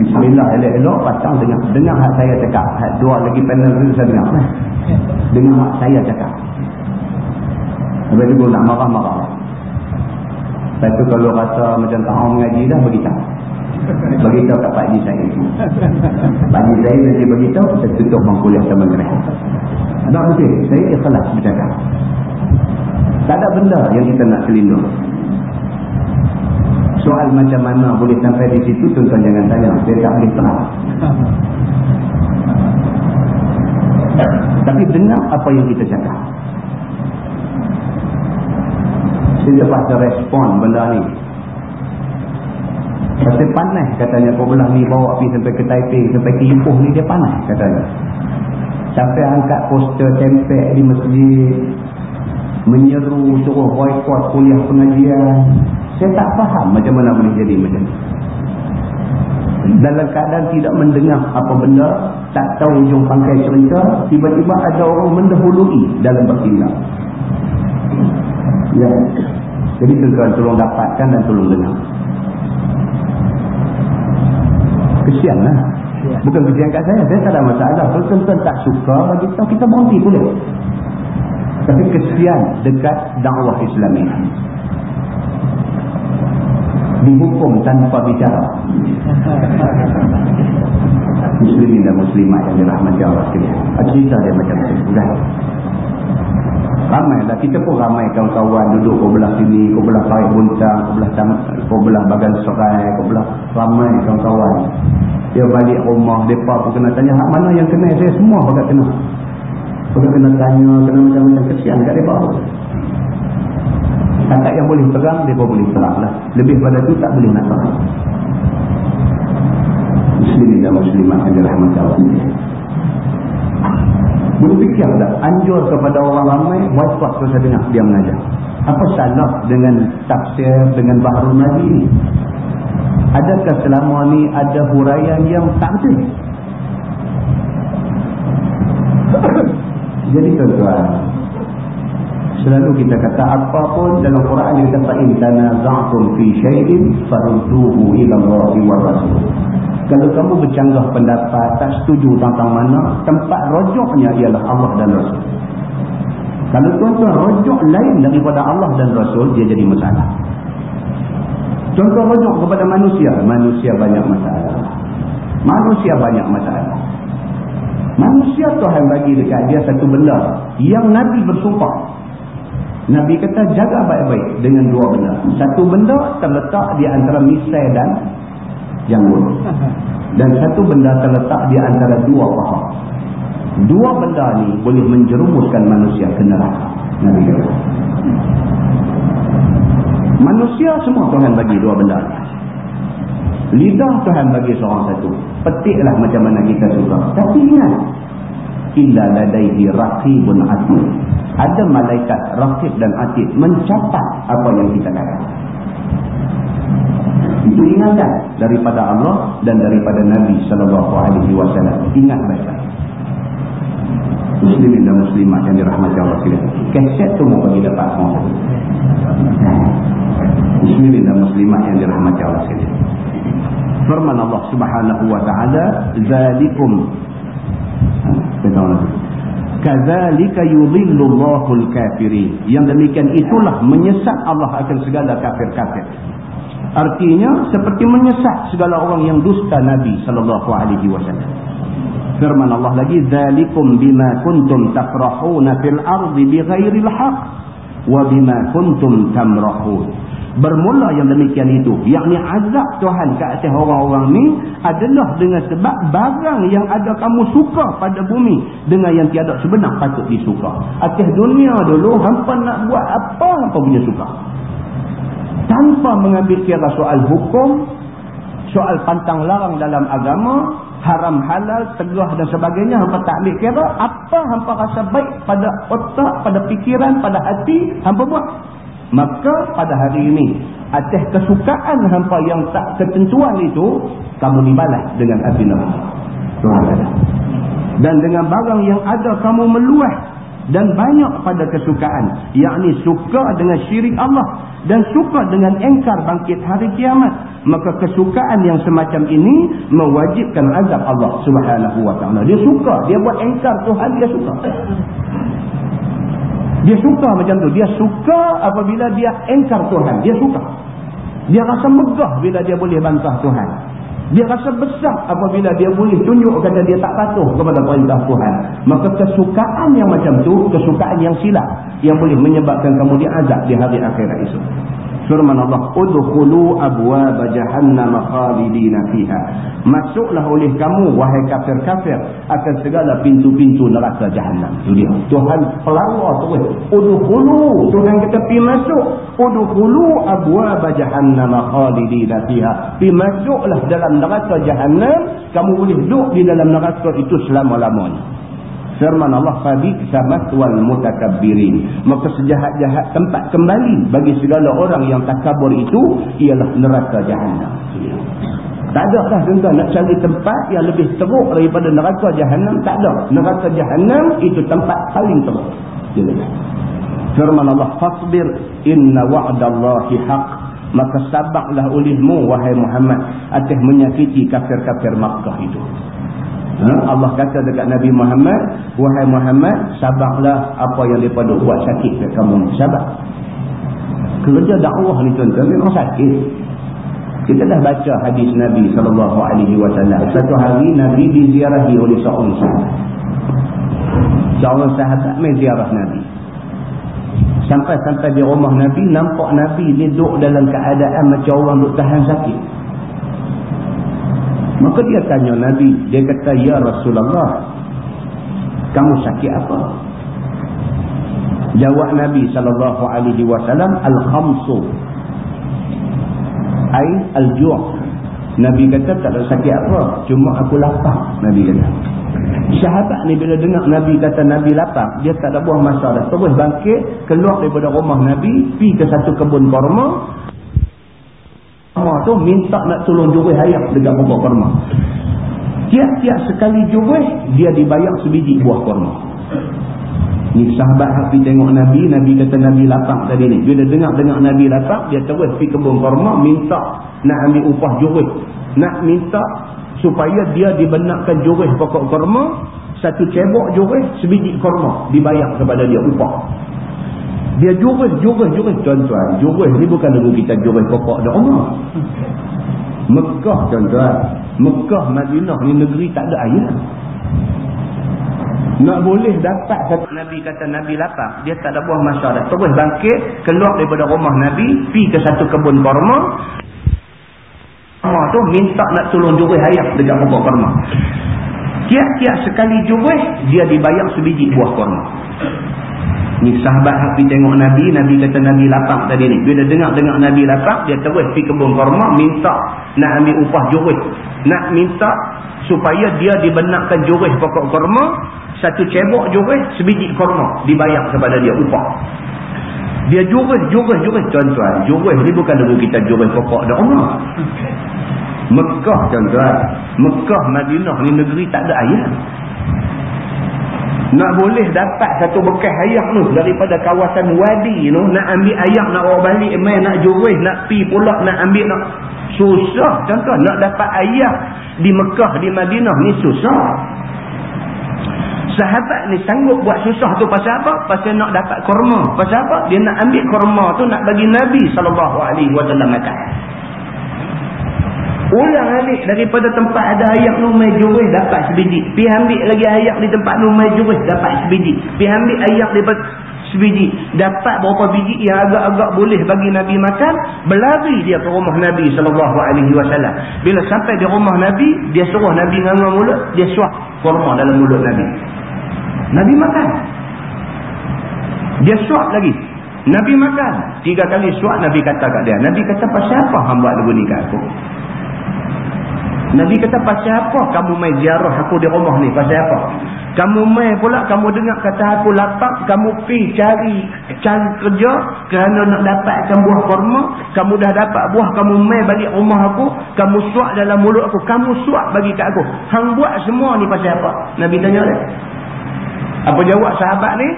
Bismillah elok-elok pasang dengar dengar hak saya cakap hak dua lagi panel tu saya dengar dengar hak saya cakap Lepas tu nak marah-marah Lepas tu kalau rasa macam tak mau mengaji dah, beritahu. Beritahu kat Pak Haji saya. Pak Haji saya nanti beritahu, saya tutup mengkuliah sama gerai. Tak mungkin. Saya ikhlas bercakap. Tak ada benda yang kita nak selindung. Soal macam mana boleh sampai di situ, tuan-tuan jangan tanya. Saya tak boleh terang. Tapi dengar apa yang kita cakap. dia terpaksa respon benda ni pasal panas katanya kau belah ni bawa pergi sampai ke Taipei sampai ke Ipoh ni dia panas katanya sampai angkat poster tempek di masjid menyeru suruh boykot kuliah pengajian saya tak faham macam mana boleh jadi macam ni dalam keadaan tidak mendengar apa benda tak tahu ujung pangkai cerita tiba-tiba ada orang mendahului dalam bertindak ya jadi tuan-tuan tolong dapatkan dan tolong dengar. Kesian lah. Bukan kesian kat saya. Saya tak ada masalah. Kalau tuan-tuan tak suka bagi tahu kita berhenti boleh. Tapi kesian dekat dakwah Islami. Dihukum tanpa bicara. Muslimin dan muslimat yang dirahmati Allah sekalian. Cerita dia macam tu. Sudah. Ramai lah. Kita pun ramai kawan-kawan duduk kau belah sini, kau belah Farid Buntang, kau belah, kau belah Bagan Serai, kau belah ramai kawan-kawan. Dia balik rumah, mereka pun kena tanya, hak mana yang kena saya semua bagat kena. Bagat kena tanya, kena macam-macam kesian kat mereka. Takat yang boleh terang, mereka boleh terang lah. Lebih pada tu tak boleh nak terang. Muslimin dan muslimat yang dirahmati Allah. Boleh fikir tak? Anjur kepada orang ramai, wajib tu saya dengar dia mengajar. Apa salah dengan tafsir, dengan baharu Nabi ini? Adakah selama ni ada huraian yang tak betul? Jadi tuan-tuan, selalu kita kata apa pun dalam Quran dia kata in tanaza'tum fi syai'in farudduhu ila Allah wa rasul. Kalau kamu bercanggah pendapat, tak setuju tentang mana, tempat rojoknya ialah Allah dan Rasul. Kalau tuan-tuan rojok lain daripada Allah dan Rasul, dia jadi masalah. Contoh rojok kepada manusia, manusia banyak masalah. Manusia banyak masalah. Manusia Tuhan bagi dekat dia satu benda yang Nabi bersumpah. Nabi kata jaga baik-baik dengan dua benda. Satu benda terletak di antara misai dan janggut. Dan satu benda terletak di antara dua paha. Dua benda ni boleh menjerumuskan manusia ke neraka. Nabi kata. Manusia semua Tuhan bagi dua benda. Lidah Tuhan bagi seorang satu. Petiklah macam mana kita suka. Tapi ingat. Illa ladaihi raqibun atid. Ada malaikat raqib dan atid mencatat apa yang kita kata. Itu ingatan daripada Allah dan daripada Nabi sallallahu alaihi wasallam. Ingat baik Muslimin dan muslimat yang dirahmati Allah sekalian. Keset tu mau bagi dapat semua. Muslimin dan muslimat yang dirahmati Allah sekalian. Firman Allah Subhanahu wa taala, "Zalikum" Kadzalika yudhillu Allahul kafirin. Yang demikian itulah menyesat Allah akan segala kafir-kafir. Artinya seperti menyesat segala orang yang dusta Nabi sallallahu alaihi wasallam. Firman Allah lagi, "Dzalikum bima kuntum tafrahuna fil ardi bighairi al-haq wa bima kuntum tamrahun." Bermula yang demikian itu, yakni azab Tuhan ke atas orang-orang ni adalah dengan sebab barang yang ada kamu suka pada bumi dengan yang tiada sebenar patut disuka. Atas dunia dulu hampa nak buat apa hampa punya suka tanpa mengambil kira soal hukum, soal pantang larang dalam agama, haram halal, tegah dan sebagainya, hampa tak ambil kira, apa hampa rasa baik pada otak, pada fikiran, pada hati, hampa buat. Maka pada hari ini, atas kesukaan hampa yang tak ketentuan itu kamu dibalas dengan api neraka. Dan dengan barang yang ada kamu meluah dan banyak pada kesukaan. Yakni suka dengan syirik Allah dan suka dengan engkar bangkit hari kiamat. Maka kesukaan yang semacam ini mewajibkan azab Allah subhanahu wa ta'ala. Dia suka. Dia buat engkar Tuhan dia suka dia suka macam tu dia suka apabila dia engkar Tuhan dia suka dia rasa megah bila dia boleh bantah Tuhan dia rasa besar apabila dia boleh tunjuk kata dia tak patuh kepada perintah Tuhan. Maka kesukaan yang macam tu, kesukaan yang silap. Yang boleh menyebabkan kamu diazab di hari akhirat itu firman Allah udkhulu abwaab jahannam khalidina fiha. Masuklah oleh kamu wahai kafir-kafir akan segala pintu-pintu neraka jahanam itu dia. Tuhan pelawar terus udkhulu. Tuhan kata pi masuk. Udkhulu abwaab jahannam khalidina fiha. Pi masuklah dalam neraka jahanam kamu boleh duduk di dalam neraka itu selama-lamanya firman Allah sabat wal mutakabbirin. Maka sejahat-jahat tempat kembali bagi segala orang yang takabur itu ialah neraka jahanam tak ada dah tuan nak cari tempat yang lebih teruk daripada neraka jahanam tak ada. Neraka jahanam itu tempat paling teruk. Firman Allah fasbir inna wa'dallahi haq. Maka sabarlah olehmu wahai Muhammad atas menyakiti kafir-kafir Makkah itu Ha? Allah kata dekat Nabi Muhammad, wahai Muhammad, sabarlah apa yang mereka buat sakit dekat kamu. Sabar. Kerja dakwah ni tuan-tuan memang sakit. Kita dah baca hadis Nabi SAW. Satu hari Nabi diziarahi oleh seorang sahabat. Seorang sahabat main ziarah Nabi. Sampai-sampai di rumah Nabi, nampak Nabi ni duduk dalam keadaan macam orang duduk tahan sakit. Maka dia tanya Nabi, dia kata, Ya Rasulullah, kamu sakit apa? Jawab Nabi SAW, Al-Khamsu. Ay Al-Ju' Nabi kata, tak ada sakit apa, cuma aku lapar. Nabi kata. Sahabat ni bila dengar Nabi kata Nabi lapar, dia tak ada buang masa dah. Terus bangkit, keluar daripada rumah Nabi, pergi ke satu kebun korma, kurma tu minta nak tolong jurih ayam dekat pokok kurma. Tiap-tiap sekali jurih, dia dibayar sebiji buah kurma. Ni sahabat Hafiz tengok Nabi, Nabi kata Nabi lapang tadi ni. Bila dengar-dengar Nabi lapang, dia terus pergi kebun kurma, minta nak ambil upah jurih. Nak minta supaya dia dibenarkan jurih pokok kurma, satu cebok jurih, sebiji kurma dibayar kepada dia upah. Dia jurus, jurus, jurus. Tuan-tuan, jurus ni bukan dulu kita jurus pokok dan rumah. Mekah tuan-tuan. Mekah, Madinah ni negeri tak ada air. Nak boleh dapat kata Nabi kata Nabi lapar. Dia tak ada buah masa dah. Terus bangkit, keluar daripada rumah Nabi, pergi ke satu kebun korma. Korma tu minta nak tolong jurus ayam dekat pokok korma. Tiap-tiap sekali jurus, dia dibayar sebiji buah korma. Ni sahabat Hafiz tengok Nabi, Nabi kata Nabi lapang tadi ni. Bila dengar-dengar Nabi lapang, dia terus pergi kebun korma, minta nak ambil upah jurus. Nak minta supaya dia dibenarkan jurus pokok korma, satu cebok jurus, sebiji korma dibayar kepada dia upah. Dia jurus, jurus, jurus. Tuan-tuan, jurus ni bukan dulu kita jurus pokok rumah. Mekah tuan-tuan. Mekah, Madinah ni negeri tak ada ayat nak boleh dapat satu bekas ayak tu daripada kawasan wadi tu nak ambil ayak nak bawa balik main nak juris nak pi pula nak ambil nak susah contoh nak dapat ayak di Mekah di Madinah ni susah sahabat ni sanggup buat susah tu pasal apa? pasal nak dapat korma pasal apa? dia nak ambil korma tu nak bagi Nabi SAW makan Ulang alik daripada tempat ada ayak numai juris dapat sebiji. Pergi ambil lagi ayak di tempat numai juris dapat sebiji. Pergi ambil ayak di sebiji. Dapat berapa biji yang agak-agak boleh bagi Nabi makan. Berlari dia ke rumah Nabi SAW. Bila sampai di rumah Nabi, dia suruh Nabi ngangang mulut. Dia suap korma dalam mulut Nabi. Nabi makan. Dia suap lagi. Nabi makan. Tiga kali suap Nabi kata kat dia. Nabi kata, pasal apa hamba lagu ni kat aku? Nabi kata pasal apa kamu main ziarah aku di rumah ni? Pasal apa? Kamu mai pula, kamu dengar kata aku lapar, kamu pergi cari, cari kerja kerana nak dapatkan buah korma. Kamu dah dapat buah, kamu mai balik rumah aku, kamu suak dalam mulut aku, kamu suak bagi kat aku. Hang buat semua ni pasal apa? Nabi tanya dia. Apa jawab sahabat ni?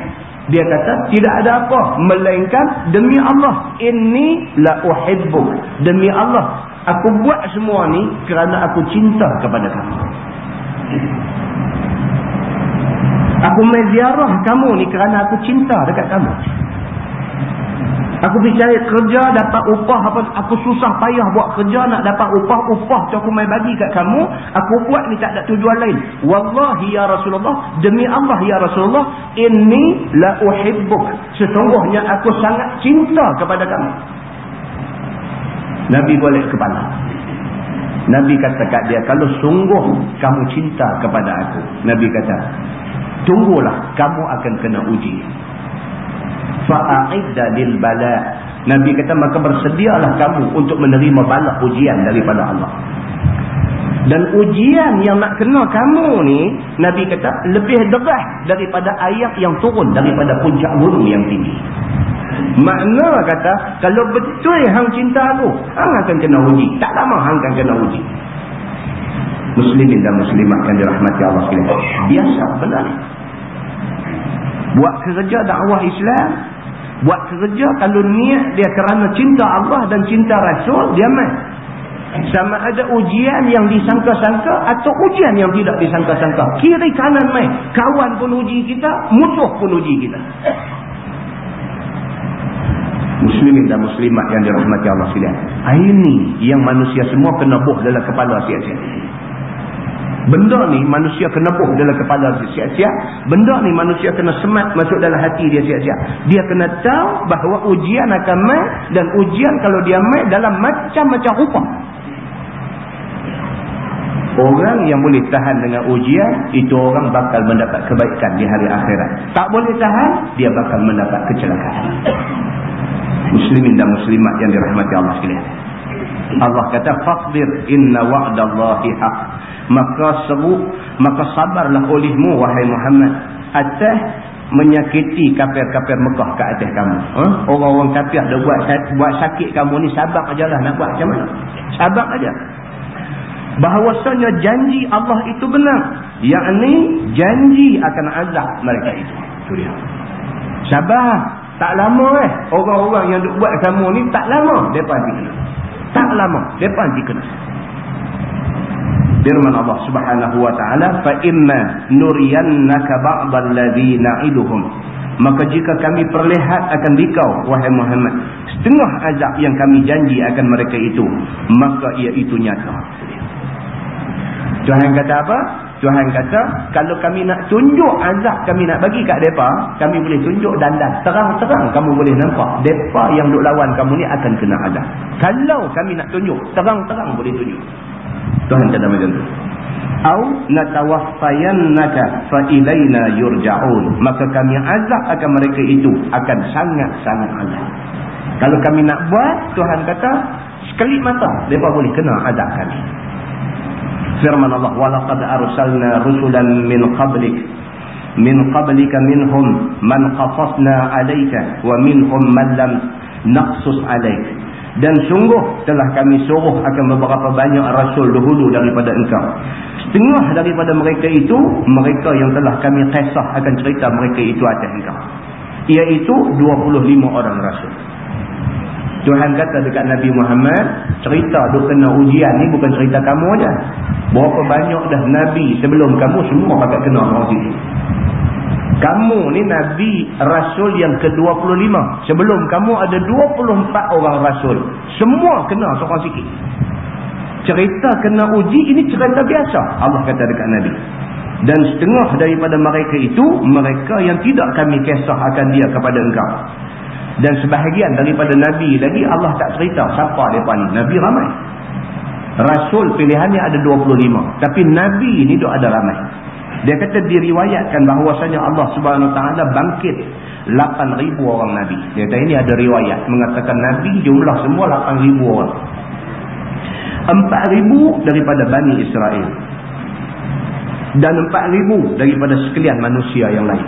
Dia kata, tidak ada apa. Melainkan, demi Allah, ini la uhibbuk. Demi Allah, aku buat semua ni kerana aku cinta kepada kamu. Aku main ziarah kamu ni kerana aku cinta dekat kamu. Aku pergi cari kerja, dapat upah apa aku susah payah buat kerja nak dapat upah, upah tu aku main bagi kat kamu, aku buat ni tak ada tujuan lain. Wallahi ya Rasulullah, demi Allah ya Rasulullah, inni la uhibbuk. Sesungguhnya aku sangat cinta kepada kamu. Nabi boleh kepala. Nabi kata kat dia, kalau sungguh kamu cinta kepada aku. Nabi kata, tunggulah kamu akan kena uji fa'idda lil bala nabi kata maka bersedialah kamu untuk menerima bala ujian daripada Allah dan ujian yang nak kena kamu ni nabi kata lebih derah daripada ayat yang turun daripada puncak gunung yang tinggi makna kata kalau betul hang cinta aku hang akan kena uji. Tak lama hang akan kena uji. Muslimin dan muslimat yang dirahmati Allah sekalian. Biasa benar. Buat kerja dakwah Islam buat kerja kalau niat dia kerana cinta Allah dan cinta Rasul dia mai sama ada ujian yang disangka-sangka atau ujian yang tidak disangka-sangka. Kiri kanan mai kawan pun uji kita musuh pun uji kita muslimin dan muslimat yang dirahmati Allah sekalian ini yang manusia semua kena buh dalam kepala siap-siap Benda ni manusia kena buh dalam kepala siap-siap. Benda ni manusia kena semat masuk dalam hati dia siap-siap. Dia kena tahu bahawa ujian akan mai dan ujian kalau dia mai dalam macam-macam rupa. Orang yang boleh tahan dengan ujian, itu orang bakal mendapat kebaikan di hari akhirat. Tak boleh tahan, dia bakal mendapat kecelakaan. Muslimin dan muslimat yang dirahmati Allah sekalian. Allah kata, Faqdir inna wa'dallahi haq. Maka seru maka sabarlah olehmu wahai Muhammad atas menyakiti kafir-kafir Mekah ke atas kamu. Ha? orang-orang kafir dah buat buat sakit kamu ni sabar ajalah nak buat macam mana. Sabar aja. Bahawasanya janji Allah itu benar. Yakni janji akan azab mereka itu. Itu dia. Sabar tak lama eh? Orang-orang yang buat kamu ni tak lama nanti kena. Tak lama nanti kena. Firman Allah Subhanahu wa taala fa imma nuriyannaka ba'dal ladzi na'iduhum. Maka jika kami perlihat akan dikau wahai Muhammad setengah azab yang kami janji akan mereka itu maka ia itu nyata. Tuhan kata apa Tuhan kata kalau kami nak tunjuk azab kami nak bagi kat depa kami boleh tunjuk dandan terang-terang kamu boleh nampak depa yang duk lawan kamu ni akan kena azab kalau kami nak tunjuk terang-terang boleh tunjuk Tuhan kata macam tu. Au natawaffayannaka fa ilaina yurja'un. Maka kami azab akan mereka itu akan sangat-sangat azab. Kalau kami nak buat, Tuhan kata, sekali mata depa boleh kena azab kami. Firman Allah, "Walaqad arsalna rusulan min qablik min qablika minhum man qasasna 'alayka wa minhum man lam naqsus 'alayka." dan sungguh telah kami suruh akan beberapa banyak rasul dahulu daripada engkau. Setengah daripada mereka itu mereka yang telah kami kisah akan cerita mereka itu atas engkau. Iaitu 25 orang rasul Tuhan kata dekat Nabi Muhammad cerita duk kena ujian ni bukan cerita kamu aja. berapa banyak dah Nabi sebelum kamu semua pakai kena situ kamu ni Nabi Rasul yang ke-25. Sebelum kamu ada 24 orang Rasul. Semua kena seorang sikit. Cerita kena uji ini cerita biasa. Allah kata dekat Nabi. Dan setengah daripada mereka itu, mereka yang tidak kami kisah akan dia kepada engkau. Dan sebahagian daripada Nabi lagi, Allah tak cerita siapa mereka ni. Nabi ramai. Rasul pilihannya ada 25. Tapi Nabi ni ada ramai. Dia kata diriwayatkan bahawasanya Allah Taala bangkit 8000 orang nabi. Dia kata ini ada riwayat mengatakan nabi jumlah semua 8000 orang. 4000 daripada Bani Israel. dan 4,000 daripada sekalian manusia yang lain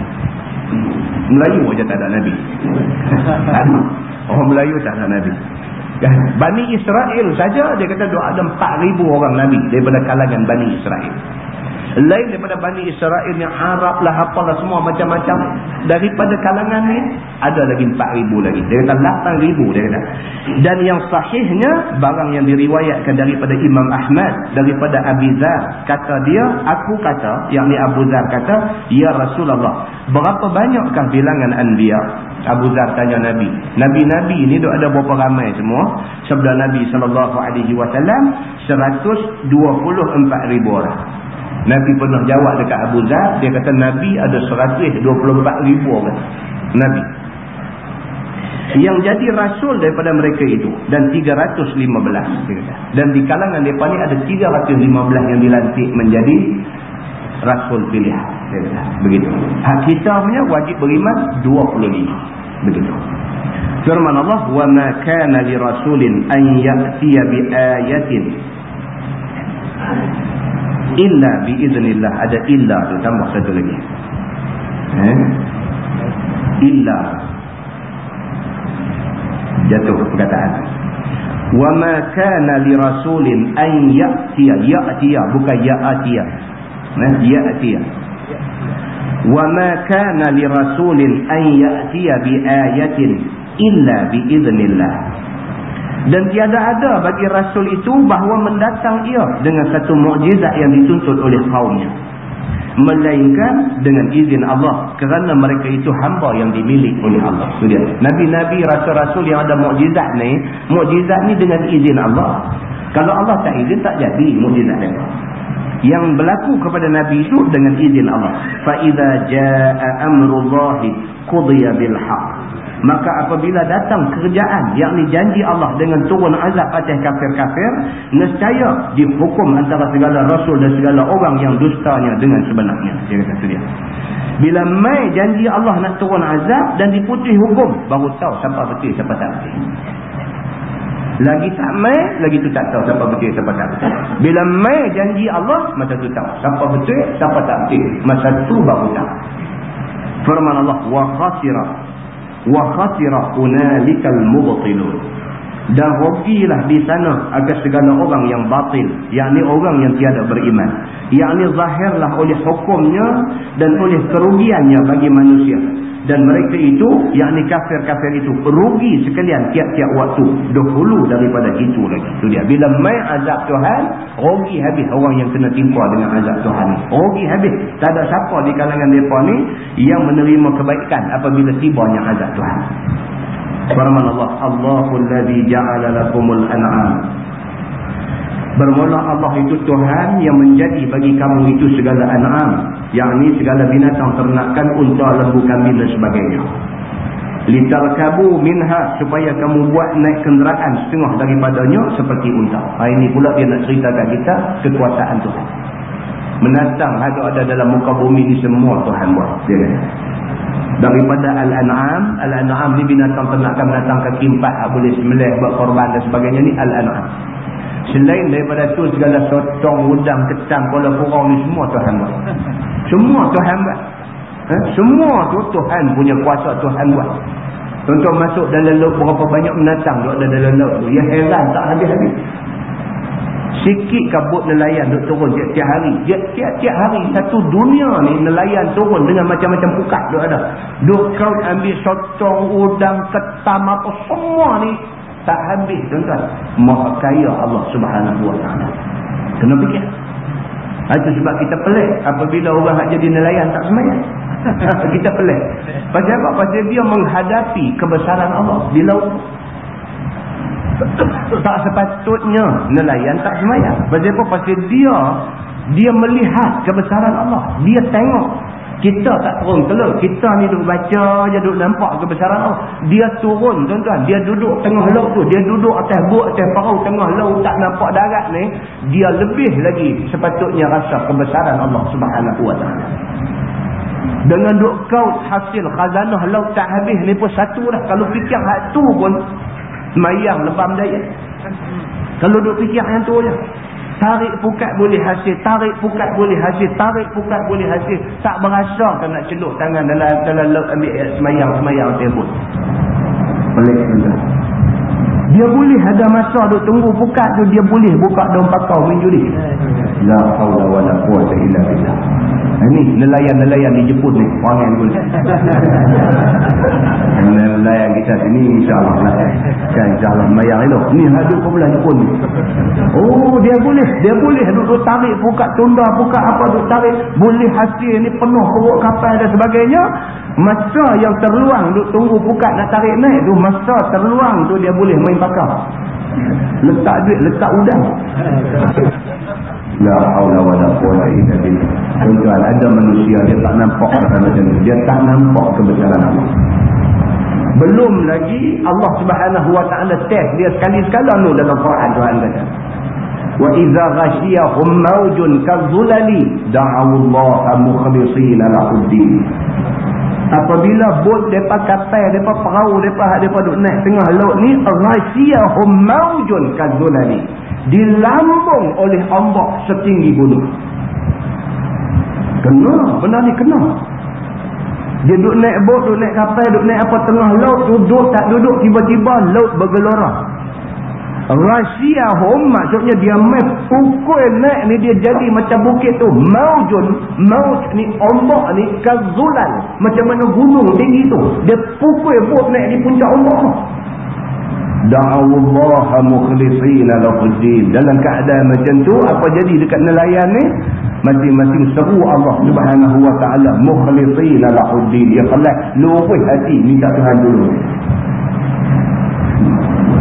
Melayu aja tak ada Nabi orang Melayu tak ada Nabi. Kan? Bani Israel saja dia kata ada 4,000 orang Nabi daripada kalangan Bani Israel lain daripada Bani Israel yang Arab lah apalah semua macam-macam. Daripada kalangan ni ada lagi 4,000 lagi. Dia kata 8,000 dia kata. Dan yang sahihnya barang yang diriwayatkan daripada Imam Ahmad daripada Abi Zar kata dia aku kata yang ni Abu Zar kata Ya Rasulullah berapa banyakkah bilangan Anbiya? Abu Zar tanya Nabi. Nabi-Nabi ni ada berapa ramai semua? Sabda Nabi SAW 124,000 orang Nabi pernah jawab dekat Abu Zar, dia kata Nabi ada 124 ribu orang. Nabi. Yang jadi rasul daripada mereka itu. Dan 315. Dan di kalangan mereka ni ada 315 yang dilantik menjadi rasul pilihan. Begitu. Hak kita punya wajib beriman 25. Begitu. Firman Allah, وَمَا كَانَ لِرَسُولٍ أَنْ يَأْتِيَ بِآيَةٍ illa biiznillah ada illa tu tambah satu lagi eh illa jatuh perkataan wa ma kana li rasulin an ya'tiya ya'tiya bukan ya'tiya eh ya'tiya wa ma kana li rasulin an ya'tiya bi ayatin illa biiznillah dan tiada ada bagi Rasul itu bahawa mendatang ia dengan satu mukjizat yang dituntut oleh kaumnya. Melainkan dengan izin Allah. Kerana mereka itu hamba yang dimiliki oleh Allah. Nabi-Nabi, Rasul-Rasul yang ada mukjizat ni. Mukjizat ni dengan izin Allah. Kalau Allah tak izin, tak jadi mukjizat mereka. Yang berlaku kepada Nabi itu dengan izin Allah. فَإِذَا جَاءَ أَمْرُ اللَّهِ قُضِيَ بِالْحَقِّ maka apabila datang kerjaan yakni janji Allah dengan turun azab atas kafir-kafir nescaya dihukum antara segala rasul dan segala orang yang dustanya dengan sebenarnya. Dia kata dia. Bila mai janji Allah nak turun azab dan diputih hukum baru tahu siapa betul siapa tak betul. Lagi tak mai lagi tu tak tahu siapa betul siapa tak betul. Bila mai janji Allah masa tu tahu siapa betul siapa tak betul. Masa tu baru tahu. Firman Allah wa khasira wa khasira unalikal mubtilun dan rugilah di sana akan segala orang yang batil yakni orang yang tiada beriman. Yakni zahirlah oleh hukumnya dan oleh kerugiannya bagi manusia. Dan mereka itu yakni kafir-kafir itu rugi sekalian tiap-tiap waktu. Dahulu daripada itu lagi. Itu dia. Bila mai azab Tuhan rugi habis orang yang kena timpa dengan azab Tuhan ni. Rugi habis. Tak ada siapa di kalangan mereka ni yang menerima kebaikan apabila tibanya azab Tuhan firman Allah Allahul ladzi ja'ala lakumul an'am Bermula Allah itu Tuhan yang menjadi bagi kamu itu segala an'am. Yang ini segala binatang ternakan, unta, lembu, kambing dan sebagainya. Litarkabu minha supaya kamu buat naik kenderaan setengah daripadanya seperti unta. Ha, ini pula dia nak ceritakan kita kekuasaan Tuhan. Menatang ada ada dalam muka bumi ini semua Tuhan buat. Dia kata. Daripada Al-An'am. Al-An'am ni binatang ternakan binatang kaki empat. Boleh semelih buat korban dan sebagainya ni Al-An'am. Selain daripada tu segala sotong, udang, ketang, kepala kurang ni semua Tuhan buat. Semua Tuhan buat. Ha? Semua tu Tuhan punya kuasa Tuhan buat. Contoh masuk dalam laut berapa banyak menatang duduk dalam laut tu. Ya heran tak habis-habis. Sikit kabut nelayan duduk turun tiap-tiap hari. Tiap-tiap hari satu dunia ni nelayan turun dengan macam-macam pukat duduk ada. Duduk kau ambil sotong, udang, ketam apa semua ni tak habis tuan-tuan maha kaya Allah subhanahu wa ta'ala kena fikir itu sebab kita pelik apabila orang nak jadi nelayan tak semayang kita pelik pasal apa? pasal dia menghadapi kebesaran Allah di laut tak sepatutnya nelayan tak semayang pasal apa? pasal dia dia melihat kebesaran Allah dia tengok kita tak turun ke laut. Kita ni duduk baca je, duduk nampak kebesaran Allah. Dia turun tuan-tuan. Dia duduk tengah laut tu. Dia duduk atas buat, atas perahu tengah laut. Tak nampak darat ni. Dia lebih lagi sepatutnya rasa kebesaran Allah subhanahu wa ta'ala. Dengan duk kau hasil khazanah laut tak habis ni pun satu dah. Kalau fikir hak tu pun semayang lebam daya. Kalau duk fikir yang tu je. Tarik pukat boleh hasil, tarik pukat boleh hasil, tarik pukat boleh hasil. Tak berasa kan nak celup tangan dalam dalam laut ambil semayang-semayang tembut. Pelik tuan dia boleh ada masa duk tunggu pukat tu dia boleh buka daun pakau main judi. La haula wala quwwata illa billah. Ini nelayan-nelayan di Jepun ni, orang yang boleh. nelayan kita sini insya-Allah lah. Kan insya-Allah mayang itu. Ni hadu kau belah Jepun ni. Oh, dia boleh, dia boleh duk, duk tarik pukat tunda, pukat apa duk tarik, boleh hasil ni penuh perut kapal dan sebagainya. Masa yang terluang duk tunggu pukat nak tarik naik tu, masa terluang tu dia boleh main pakar. Letak duit, letak udang. La haula wala quwwata illa billah. Tuan ada manusia dia tak nampak kata macam ni. Dia tak nampak kebesaran Allah. Belum lagi Allah Subhanahu wa taala test dia sekali-sekala nu dalam Quran Tuhan kata. Wa idza ghashiyahum mawjun kadzulali da'u Allah mukhlishina lahu din. Apabila bot depa kapal, depa perahu, depa hak depa duk naik tengah laut ni, ghashiyahum mawjun kadzulali dilambung oleh ombak setinggi gunung kena benda ni kena. Dia duduk naik bot duduk naik kapal duduk naik apa tengah laut duduk tak duduk tiba-tiba laut bergelora. Rahsia home maksudnya dia main pukul naik ni dia jadi macam bukit tu. Maujun maut ni ombak ni kazulan macam mana gunung tinggi tu. Dia pukul bot naik di puncak ombak tu da'awullaha mukhlishina lahuddin dalam keadaan macam tu apa jadi dekat nelayan ni? Masing-masing seru Allah Subhanahu wa taala. Mukhlishina lahuddin ikhlas luruh hati minta Tuhan dulu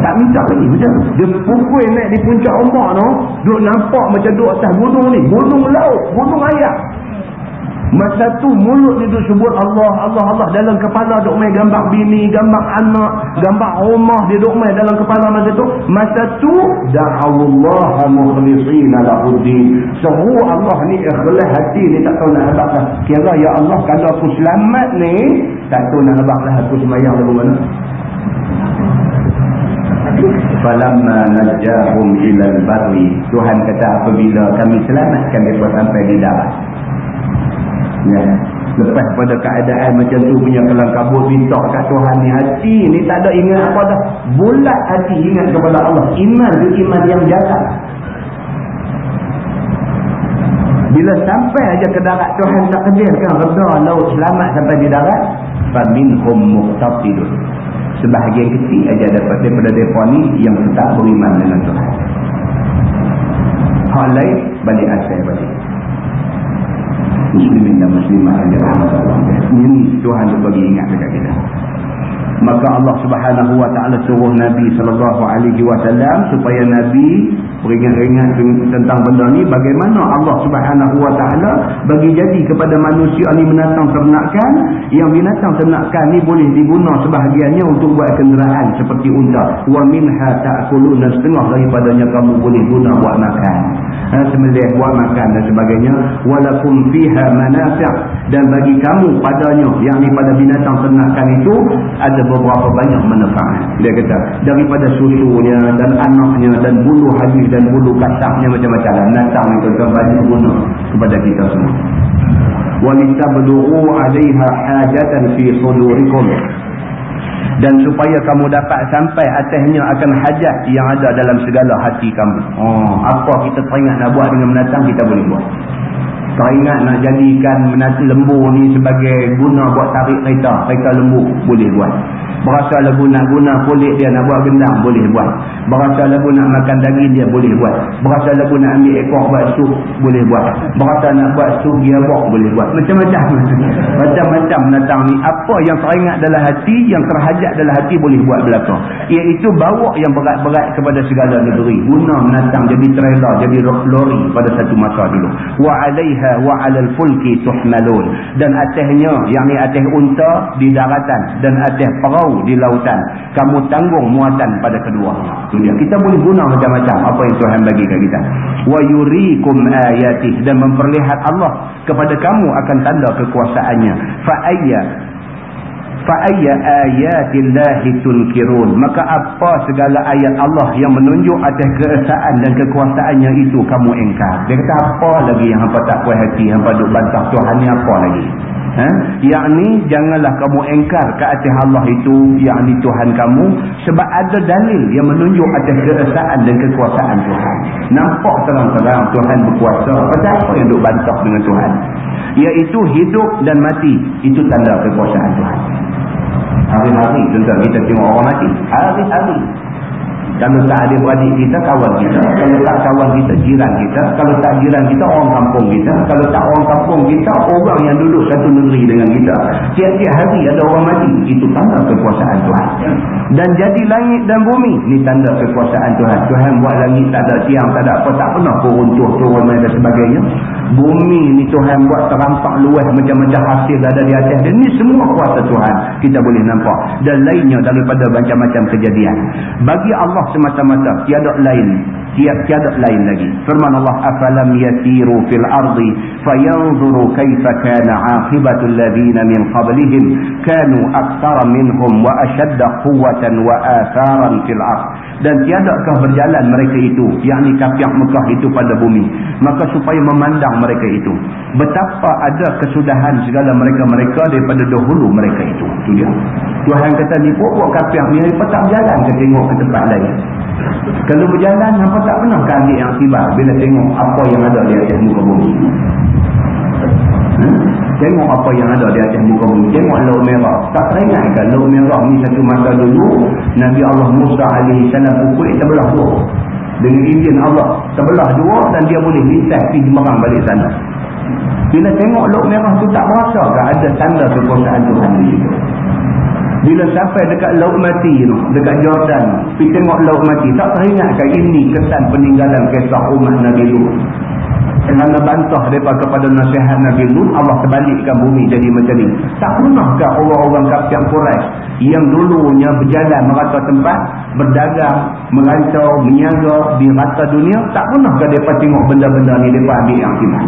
tak minta lagi macam dia pukul naik di puncak ombak tu duk nampak macam duk atas gunung ni. Gunung laut gunung ayak Masa tu mulut ni duk sebut Allah, Allah, Allah. Dalam kepala duk main gambar bini, gambar anak, gambar rumah dia duk main dalam kepala masa tu. Masa tu, da'awullah mukhlisina lahuddin. Seru Allah ni ikhlas hati ni tak tahu nak habak lah. Kira ya Allah kalau aku selamat ni, tak tahu nak habak lah aku semayang lagu mana. Falamma najahum ilal barri. Tuhan kata apabila kami selamatkan mereka sampai di darat. Ya. Lepas pada keadaan macam tu punya kelang kabut minta kat Tuhan ni hati ni tak ada ingat apa dah. Bulat hati ingat kepada Allah. Iman tu iman yang jalan. Bila sampai aja ke darat Tuhan tak kedirkan reda laut selamat sampai di darat. Faminhum muqtafidun. Sebahagian kecil aja dapat daripada mereka ni yang tetap beriman dengan Tuhan. Hal lain balik asal balik muslimin dan muslimat yang dirahmati. Ini Tuhan bagi ingat dekat kita. Maka Allah Subhanahu wa taala suruh Nabi sallallahu alaihi wasallam supaya Nabi beringat-ingat tentang benda ni bagaimana Allah Subhanahu wa taala bagi jadi kepada manusia ni binatang ternakan. Yang binatang ternakan ni boleh diguna sebahagiannya untuk buat kenderaan seperti unta. Wa minha ta'kuluna setengah daripadanya kamu boleh guna buat makan sembelih buat makan dan sebagainya walakum fiha manafi' dan bagi kamu padanya yang ni pada binatang ternakan itu ada beberapa banyak manfaat. Dia kata daripada susunya dan anaknya dan bulu halus dan bulu kacangnya macam-macam. Binatang itu kembali guna kepada kita semua. Wa alaiha 'alayha hajatan fi sudurikum dan supaya kamu dapat sampai atasnya akan hajat yang ada dalam segala hati kamu. Oh, apa kita teringat nak buat dengan menatang, kita boleh buat. Teringat nak jadikan menatang lembu ni sebagai guna buat tarik kereta, kereta lembu, boleh buat. Berasa lagu nak guna kulit dia nak buat gendang, boleh buat. Berasa lagu nak makan daging dia, boleh buat. Berasa lagu nak ambil ekor buat sup, boleh buat. Berasa nak buat sup giabok, boleh buat. Macam-macam. Macam-macam menatang ni. Apa yang teringat dalam hati, yang terhajat dalam hati boleh buat belakang. Iaitu bawa yang berat-berat kepada segala negeri. Guna menatang jadi trailer, jadi lori pada satu masa dulu. Wa alaiha wa alal fulki tuhmalun. Dan atasnya, yang ni atas unta di daratan. Dan atas perahu di lautan. Kamu tanggung muatan pada kedua. Dunia. Kita boleh guna macam-macam apa yang Tuhan bagi kat kita. Wa yuriikum ayatih dan memperlihat Allah kepada kamu akan tanda kekuasaannya. Fa ayya fa ayya ayatillahi tunkirun maka apa segala ayat Allah yang menunjuk atas keesaan dan kekuasaannya itu kamu engkar dia kata apa lagi yang hampa tak puas hati hampa duk bantah Tuhan ni apa lagi? Ha? yakni janganlah kamu engkar ke atas Allah itu yakni Tuhan kamu sebab ada dalil yang menunjuk atas keesaan dan kekuasaan Tuhan. Nampak terang-terang Tuhan berkuasa. Pasal apa yang duk bantah dengan Tuhan? Iaitu hidup dan mati itu tanda kekuasaan Tuhan hari-hari contoh kita tengok orang mati hari-hari kalau tak ada beradik kita, kawan kita. Kalau tak kawan kita, jiran kita. Kalau tak jiran kita, orang kampung kita. Kalau tak orang kampung kita, orang yang duduk satu negeri dengan kita. Tiap-tiap hari ada orang mati. Itu tanda kekuasaan Tuhan. Dan jadi langit dan bumi. Ini tanda kekuasaan Tuhan. Tuhan buat langit tak ada siang, tak ada apa. Tak pernah turun-turun turun dan sebagainya. Bumi ni Tuhan buat terampak luas macam-macam hasil ada di atas. Dan ini semua kuasa Tuhan. Kita boleh nampak. Dan lainnya daripada macam-macam kejadian. Bagi Allah semata-mata tiada lain tiada lain lagi firman Allah afalam yasiru fil ardi fayanzuru kaifa kana aqibatu alladhina min qablihim kanu aktsara minhum wa ashadda quwwatan wa atharan fil ard dan tiadakah berjalan mereka itu yakni kafir Mekah itu pada bumi. Maka supaya memandang mereka itu betapa ada kesudahan segala mereka-mereka daripada dahulu mereka itu. Itu dia. Tuhan kata ni pokok kafir ni mereka tak berjalan ke tengok ke tempat lain. Kalau berjalan apa tak pernah kan ambil yang tiba bila tengok apa yang ada di atas muka bumi? Tengok apa yang ada di atas muka bumi. Tengok laut merah. Tak teringat kan laut merah ni satu masa dulu Nabi Allah Musa alaihi salam pukul terbelah dua. Dengan izin Allah terbelah dua dan dia boleh lintas pergi merang balik sana. Bila tengok laut merah tu tak berasa kan ada tanda kekuasaan Tuhan di situ? Bila sampai dekat laut mati tu, dekat Jordan, pergi tengok laut mati, tak teringatkan ini kesan peninggalan kisah umat Nabi Lut. Kerana bantah daripada kepada nasihat Nabi Lut, Allah terbalikkan bumi jadi macam ni. Tak pernahkah orang-orang kafir Quraisy yang dulunya berjalan merata tempat, berdagang, merantau, menyaga di rata dunia, tak pernahkah mereka tengok benda-benda ni mereka ambil yang kimat.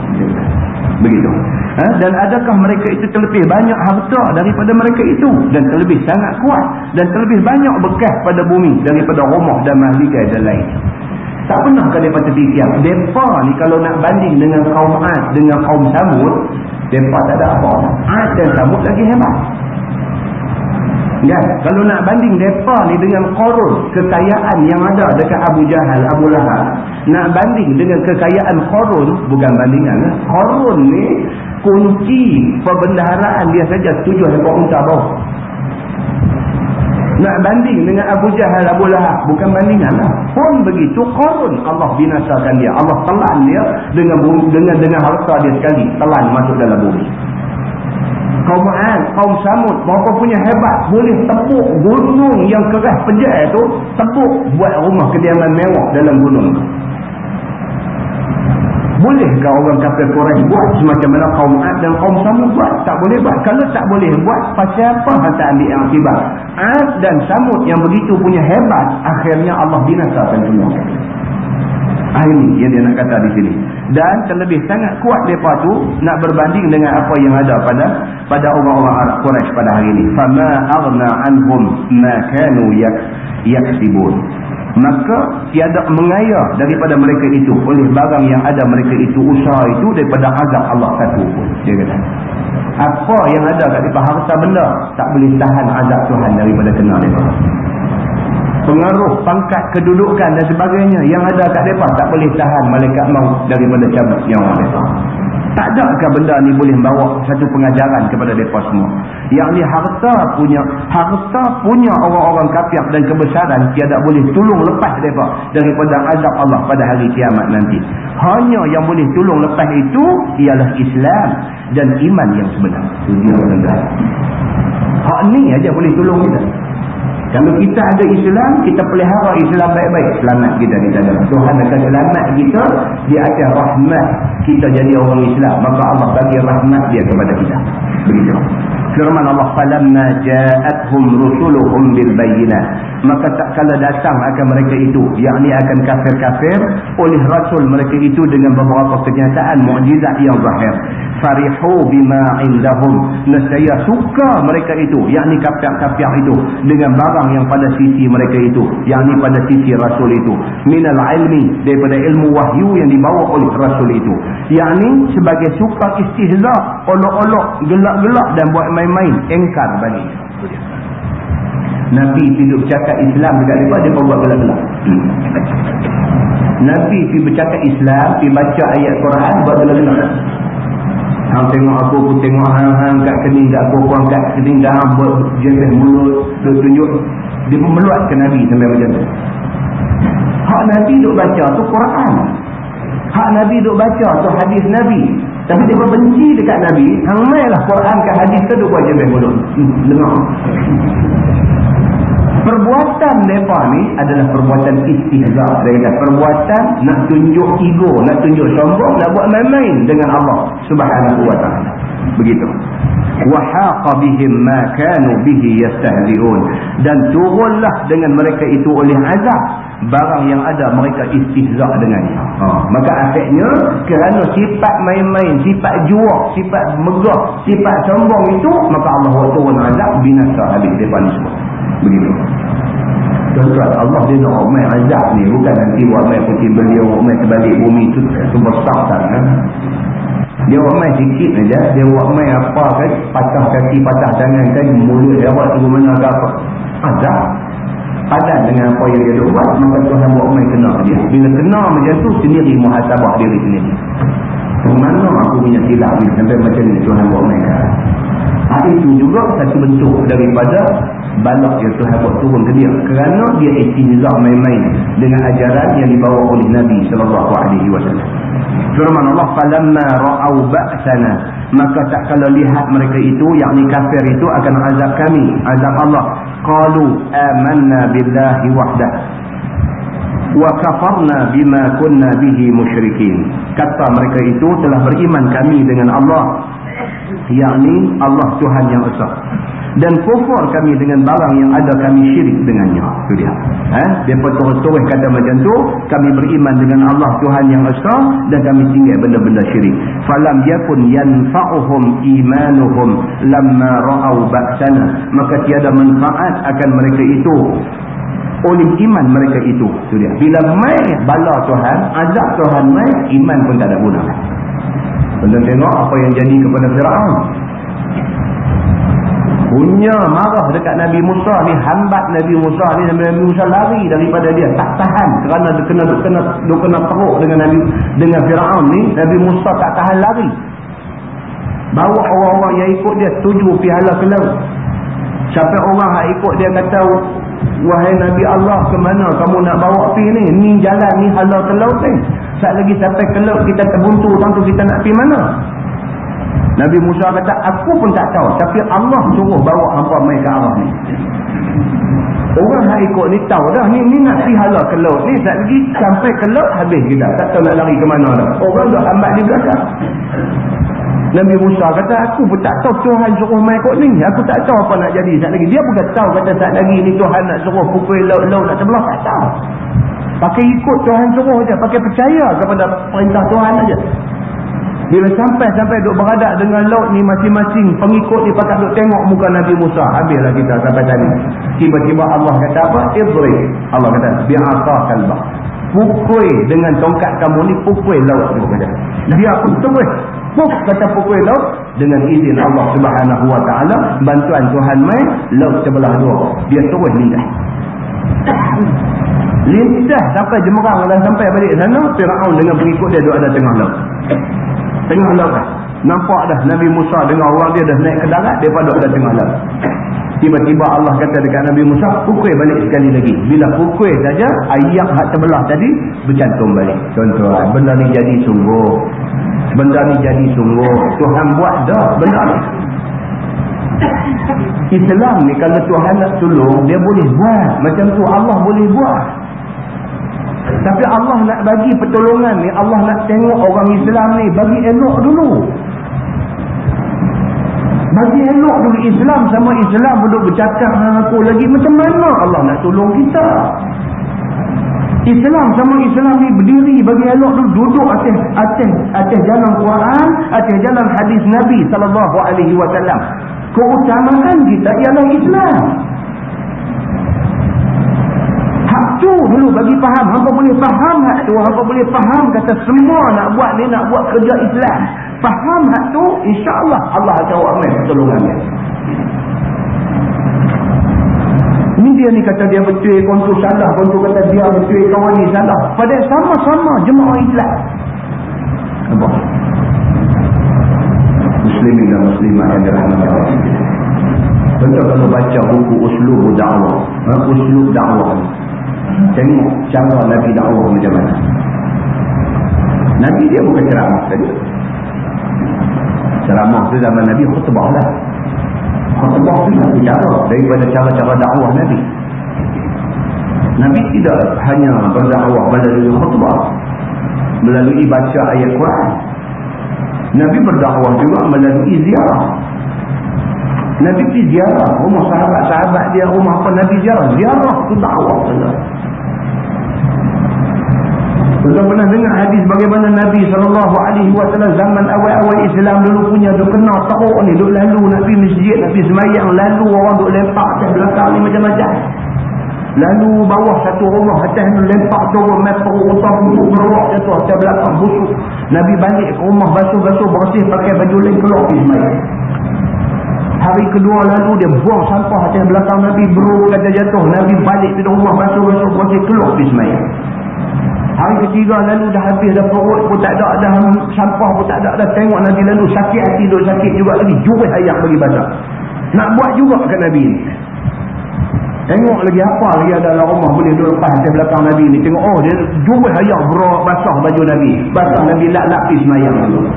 Begitu. Ha? Dan adakah mereka itu terlebih banyak harta daripada mereka itu? Dan terlebih sangat kuat. Dan terlebih banyak bekas pada bumi daripada rumah dan mahligai dan lain. Tak pernah kali pada fikir. Mereka ni kalau nak banding dengan kaum Ad, dengan kaum Samud, mereka tak ada apa. Ad dan Samud lagi hebat. Kan? Kalau nak banding mereka ni dengan korun, kekayaan yang ada dekat Abu Jahal, Abu Lahab, nak banding dengan kekayaan korun, bukan bandingan. Korun eh. ni kunci perbendaharaan dia saja tujuh ekor unta bawah. Nak banding dengan Abu Jahal, Abu Lahab, bukan bandingan lah. Pun begitu, korun Allah binasakan dia. Allah telan dia dengan dengan dengan harta dia sekali. Telan masuk dalam bumi kaum Ad, kaum Samud, berapa punya hebat, boleh tepuk gunung yang keras pejat itu, tepuk buat rumah kediaman mewah dalam gunung. Bolehkah orang kafir Quraisy buat semacam mana kaum Ad dan kaum Samud buat? Tak boleh buat. Kalau tak boleh buat, pasal apa hantar ambil yang akibat? Ad dan Samud yang begitu punya hebat, akhirnya Allah binasakan semua. Ah, ini yang dia nak kata di sini. Dan terlebih sangat kuat mereka tu nak berbanding dengan apa yang ada pada pada orang-orang Arab Quraisy pada hari ini. Aghna anhum ma kanu yak yaksibun. Maka tiada mengaya daripada mereka itu oleh barang yang ada mereka itu usaha itu daripada azab Allah satu pun. Dia kata. Apa yang ada kat depan harta benda tak boleh tahan azab Tuhan daripada kena mereka pengaruh pangkat kedudukan dan sebagainya yang ada kat mereka tak boleh tahan malaikat maut daripada cabut yang mereka tak adakah benda ni boleh membawa satu pengajaran kepada mereka semua? Yang ni harta punya harta punya orang-orang kafir dan kebesaran tiada boleh tolong lepas mereka daripada azab Allah pada hari kiamat nanti. Hanya yang boleh tolong lepas itu ialah Islam dan iman yang sebenar. Hak ni aja boleh tolong kita kalau kita ada Islam, kita pelihara Islam baik-baik. Selamat kita di sana. Tuhan akan selamat kita di atas rahmat kita jadi orang Islam. Maka Allah bagi rahmat dia kepada kita. Begitu. Firman Allah, فَلَمَّا rusuluhum bil bayyinat." Maka tak kala datang akan mereka itu. Yang akan kafir-kafir oleh Rasul mereka itu dengan beberapa kenyataan mukjizat yang zahir farihu bima indahum. Nescaya suka mereka itu yakni kafir-kafir itu dengan barang yang pada sisi mereka itu yakni pada sisi rasul itu. Minal ilmi daripada ilmu wahyu yang dibawa oleh rasul itu. Yakni sebagai suka istihza olok-olok gelak-gelak dan buat main-main engkar bagi. Nabi hidup bercakap Islam dekat mereka dia buat gelak-gelak. Nabi pergi bercakap Islam pergi baca ayat Quran buat gelak-gelak Hang tengok aku, aku tengok hang-hang kat kening kat aku, aku angkat kening dah buat jempeh mulut, dia tunjuk. Dia memeluatkan Nabi sampai macam tu. Hak Nabi duk baca tu Quran. Hak Nabi duk baca tu hadis Nabi. Tapi dia benci dekat Nabi, hang mailah Quran ke hadis tu duk buat jempeh mulut. Hmm, dengar. Perbuatan mereka ni adalah perbuatan istihza. Adalah perbuatan nak tunjuk ego, nak tunjuk sombong, nak buat main-main dengan Allah subhanahu wa ta'ala. Begitu. Wa haqa bihim ma kanu bihi yastahzi'un. Dan turunlah dengan mereka itu oleh azab. Barang yang ada mereka istihza dengannya. Ha. Maka asyiknya kerana sifat main-main, sifat jual, sifat megah, sifat sombong itu. Maka Allah turun azab binasa habis depan semua. Begitu. Tuan-tuan, Allah dia nak umai azab ni. Bukan nanti umai putih beliau, umai terbalik bumi tu semua start kan. Dia umai sikit saja. Dia umai apa kan. Patah kaki, patah tangan kan. Mulut dia buat tunggu mana ke apa. Azab. Padan dengan apa yang dia buat. Maka Tuhan umai kena dia. Bila kena macam tu, sendiri muhasabah diri sendiri. Mana aku punya silap ni sampai macam ni Tuhan buat umai kan. Itu juga satu bentuk daripada balak yang Tuhan buat turun ke dia kerana dia istihzak main-main dengan ajaran yang dibawa oleh Nabi sallallahu alaihi wasallam. Firman Allah falamma ra'au ba'sana maka tak kalau lihat mereka itu yakni kafir itu akan azab kami azab Allah qalu amanna billahi wahdah wa kafarna bima kunna bihi musyrikin kata mereka itu telah beriman kami dengan Allah yakni Allah Tuhan yang Esa. Dan kufur kami dengan barang yang ada kami syirik dengannya. Itu dia. Eh? dia terus-terus kata macam tu kami beriman dengan Allah Tuhan yang Esa dan kami tinggal benda-benda syirik. Falam yakun yanfa'uhum imanuhum lamma ra'au ba'sana. Maka tiada manfaat akan mereka itu. Oleh iman mereka itu. Itu dia. Bila mai bala Tuhan azab Tuhan mai iman pun tak ada guna Anda tengok apa yang jadi kepada Fir'aun. Punya marah dekat Nabi Musa ni hambat Nabi Musa ni sampai Nabi Musa lari daripada dia. Tak tahan kerana dia kena dia kena dia kena teruk dengan Nabi dengan Firaun ni Nabi Musa tak tahan lari. Bawa orang-orang yang ikut dia tuju pihala ke laut sampai orang yang ikut dia kata wahai Nabi Allah ke mana kamu nak bawa pergi ni? Ni jalan ni hala ke laut ni saat lagi sampai ke laut kita terbuntu tentu kita nak pergi mana Nabi Musa kata, aku pun tak tahu. Tapi Allah suruh bawa hampa main ke arah ni. Orang yang ikut ni tahu dah. Ni, ni nak pergi hala ke laut ni. Tak lagi sampai ke laut habis kita. Tak tahu nak lari ke mana dah. Orang dah hambat di belakang. Nabi Musa kata, aku pun tak tahu Tuhan suruh main ikut ni. Aku tak tahu apa nak jadi saat lagi. Dia bukan tahu kata saat lagi ni Tuhan nak suruh pukul laut-laut nak sebelah. Tak tahu. Pakai ikut Tuhan suruh je. Pakai percaya kepada perintah Tuhan aja. Bila sampai-sampai duk beradak dengan laut ni masing-masing pengikut ni pakat duk tengok muka Nabi Musa. Habislah kita sampai tadi. Tiba-tiba Allah kata apa? Ibri. Allah kata, bi'asa kalbah. Pukul dengan tongkat kamu ni pukul laut. Dia pun terus. Puk kata pukul laut. Dengan izin Allah subhanahu wa ta'ala. Bantuan Tuhan main. Laut sebelah dua. Dia terus lindah. Lindah sampai jemerang dan sampai balik sana. Fir'aun dengan pengikut dia duduk ada tengah laut. Tengah laut Nampak dah Nabi Musa dengan orang dia dah naik ke darat. Dia pada dah tengah laut. Tiba-tiba Allah kata dekat Nabi Musa. Pukul balik sekali lagi. Bila pukul saja. Ayat hak terbelah tadi. Bercantum balik. Contoh. Benda ni jadi sungguh. Benda ni jadi sungguh. Tuhan buat dah. Benda ni. Islam ni kalau Tuhan nak tolong. Dia boleh buat. Macam tu Allah boleh buat. Tapi Allah nak bagi pertolongan ni, Allah nak tengok orang Islam ni bagi elok dulu. Bagi elok dulu Islam sama Islam duduk bercakap dengan aku lagi. Macam mana Allah nak tolong kita? Islam sama Islam ni berdiri bagi elok dulu duduk atas atas atas jalan Quran, atas jalan hadis Nabi sallallahu alaihi wasallam. Keutamaan kita ialah Islam. Hak tu dulu bagi faham. Hampa boleh faham hak tu. Hampa boleh faham kata semua nak buat ni nak buat kerja Islam. Faham hak tu, insya-Allah Allah buat pertolongan dia. Ini dia ni kata dia betul, kontur salah, kontur kata dia betul, kawan ni salah. Padahal sama-sama jemaah Islam. Apa? Muslimin dan Muslimah yang dirahmati Allah. Kalau baca buku uslub dakwah, ha? uslub dakwah. Tengok cara Nabi dakwah macam mana. Nabi dia bukan ceramah tadi. Ceramah tu zaman Nabi khutbah lah khutbah itu satu cara daripada cara-cara dakwah Nabi. Nabi tidak hanya berdakwah melalui khutbah, melalui baca ayat Quran. Nabi berdakwah juga melalui ziarah. Nabi pergi ziarah rumah sahabat-sahabat dia, rumah apa Nabi ziarah. Ziarah itu dakwah. Kita pernah dengar hadis bagaimana Nabi SAW zaman awal-awal Islam dulu punya duk kena teruk ni. Duk lalu pergi masjid, pergi semayang. Lalu orang duk lempak atas belakang ni macam-macam. Lalu bawah satu rumah atas ni lempak turun. Mai perut utang untuk berok jatuh atas belakang busuk. Nabi balik ke rumah basuh-basuh bersih pakai baju lain keluar pergi semayang. Hari kedua lalu dia buang sampah atas belakang Nabi beruk kata jatuh. Nabi balik ke rumah basuh-basuh bersih keluar pergi semayang. Hari ketiga lalu dah habis dah perut pun tak ada dah sampah pun tak ada dah tengok Nabi lalu sakit hati duk sakit juga lagi juris ayam bagi basah. Nak buat juga ke Nabi ni. Tengok lagi apa lagi ada dalam rumah boleh duduk lepas di belakang Nabi ni. Tengok oh dia juris ayam berak basah baju Nabi. Basah Nabi lak lapis mayang dulu.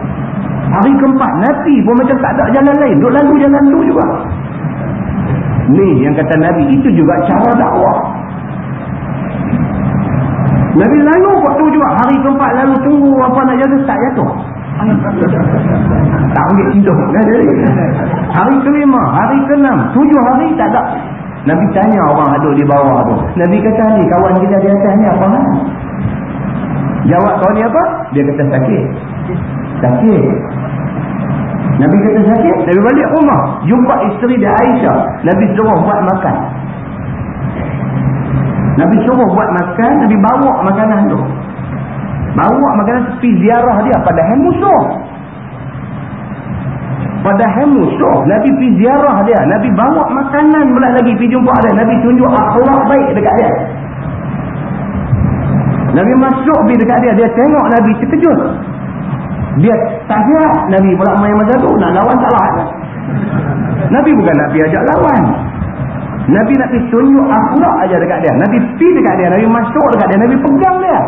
Hari keempat Nabi pun macam tak ada jalan lain. Duk lalu jalan tu juga. Ni yang kata Nabi itu juga cara dakwah. Nabi lalu waktu juga hari keempat lalu tunggu apa nak jaga tak jatuh. tak ambil tidur. Hari kelima, hari keenam, tujuh hari tak ada. Nabi tanya orang aduk di bawah tu. Nabi kata ni kawan kita di atas ni apa kan? Jawab kau ni apa? Dia kata sakit. Sakit. Nabi kata sakit. Nabi balik rumah. Jumpa isteri dia Aisyah. Nabi suruh buat makan. Nabi suruh buat makan, Nabi bawa makanan tu. Bawa makanan tepi ziarah dia pada hari musuh. Pada hari musuh, Nabi pergi ziarah dia. Nabi bawa makanan pula lagi pergi jumpa dia. Nabi tunjuk akhlak baik dekat dia. Nabi masuk pergi dekat dia. Dia tengok Nabi terkejut. Dia siap. Nabi pula main masa tu. Nak lawan tak lawan. Nabi bukan pergi ajak lawan. Nabi nak pergi tunjuk akhlak aja dekat dia. Nabi pergi dekat dia. Nabi masuk dekat dia. Nabi pegang dia.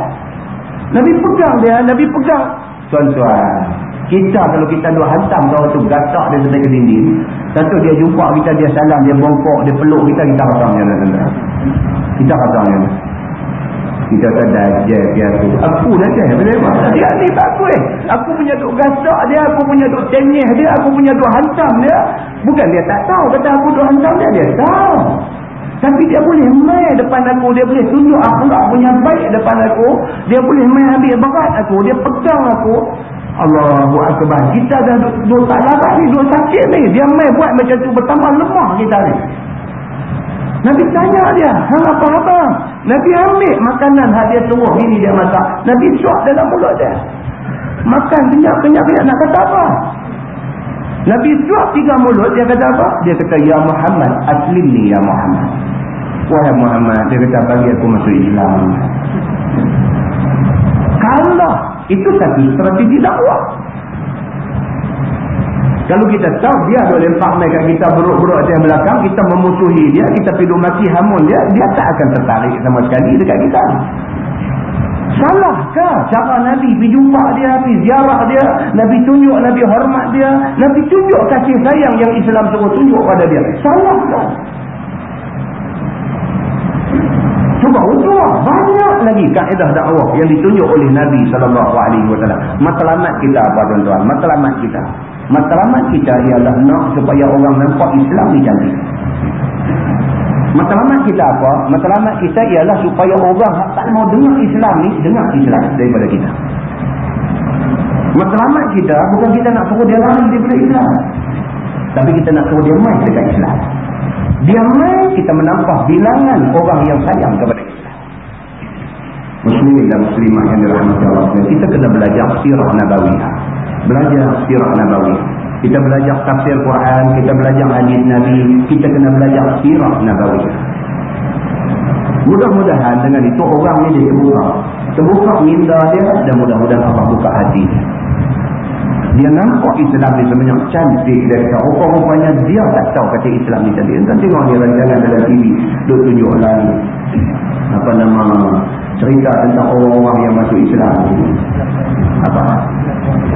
Nabi pegang dia. Nabi pegang. Tuan-tuan. Kita kalau kita dua hantam kau tu gatak dia sampai ke dinding. Satu dia jumpa kita, dia salam, dia bongkok, dia peluk kita, kita rasa macam Kita rasa macam kita kata dajjal dia tu. Aku dajjal. Dia ni bagus. Aku punya duk gasak dia. Aku punya duk tenyeh dia. Aku punya duk hantam dia. Bukan dia tak tahu. Kata aku duk hantam dia. Dia tahu. Tapi dia boleh main depan aku. Dia boleh tunjuk akhlak punya baik depan aku. Dia boleh main ambil berat aku. Dia pegang aku. Allahu Akbar. Kita dah duk tak larat ni. Duk sakit ni. Dia main buat macam tu. Bertambah lemah kita ni. Nabi tanya dia, hang apa-apa? Nabi ambil makanan hak dia suruh ini dia masak. Nabi suap dalam mulut dia. Makan kenyak-kenyak-kenyak nak kata apa? Nabi suap tiga mulut dia kata apa? Dia kata, Ya Muhammad, aslim ni Ya Muhammad. Wahai Muhammad, dia kata bagi aku masuk Islam. Kalau itu satu strategi dakwah. Kalau kita tahu dia ada lempak kat kita beruk-beruk atas belakang, kita memusuhi dia, kita maki hamun dia, dia tak akan tertarik sama sekali dekat kita. Salahkah cara Nabi pergi jumpa dia, pergi ziarah dia, Nabi tunjuk, Nabi hormat dia, Nabi tunjuk kasih sayang yang Islam suruh tunjuk pada dia. Salahkah? Cuba utuh banyak lagi kaedah dakwah yang ditunjuk oleh Nabi wasallam. Matlamat kita apa tuan-tuan? Matlamat kita. Matlamat kita ialah nak supaya orang nampak Islam ni cantik. Matlamat kita apa? Matlamat kita ialah supaya orang tak mau dengar Islam ni, dengar Islam daripada kita. Matlamat kita bukan kita nak suruh dia lari daripada Islam. Tapi kita nak suruh dia main dekat Islam. Dia main, kita menampak bilangan orang yang sayang kepada Islam. Muslimin dan Muslimah yang dirahmati Allah. Kita kena belajar sirah Nabawiyah. Belajar sirah Nabawiyah. Kita belajar tafsir Quran, kita belajar hadis Nabi, kita kena belajar sirah Nabawiyah. Mudah-mudahan dengan itu orang ni dia terbuka. Terbuka minda dia dan mudah-mudahan Allah buka hati dia nampak Islam ni sebenarnya cantik dia kata rupa-rupanya dia tak tahu kata Islam ni cantik entah tengok dia rancangan dalam TV duk tunjuk lagi apa nama cerita tentang orang-orang yang masuk Islam. Apa?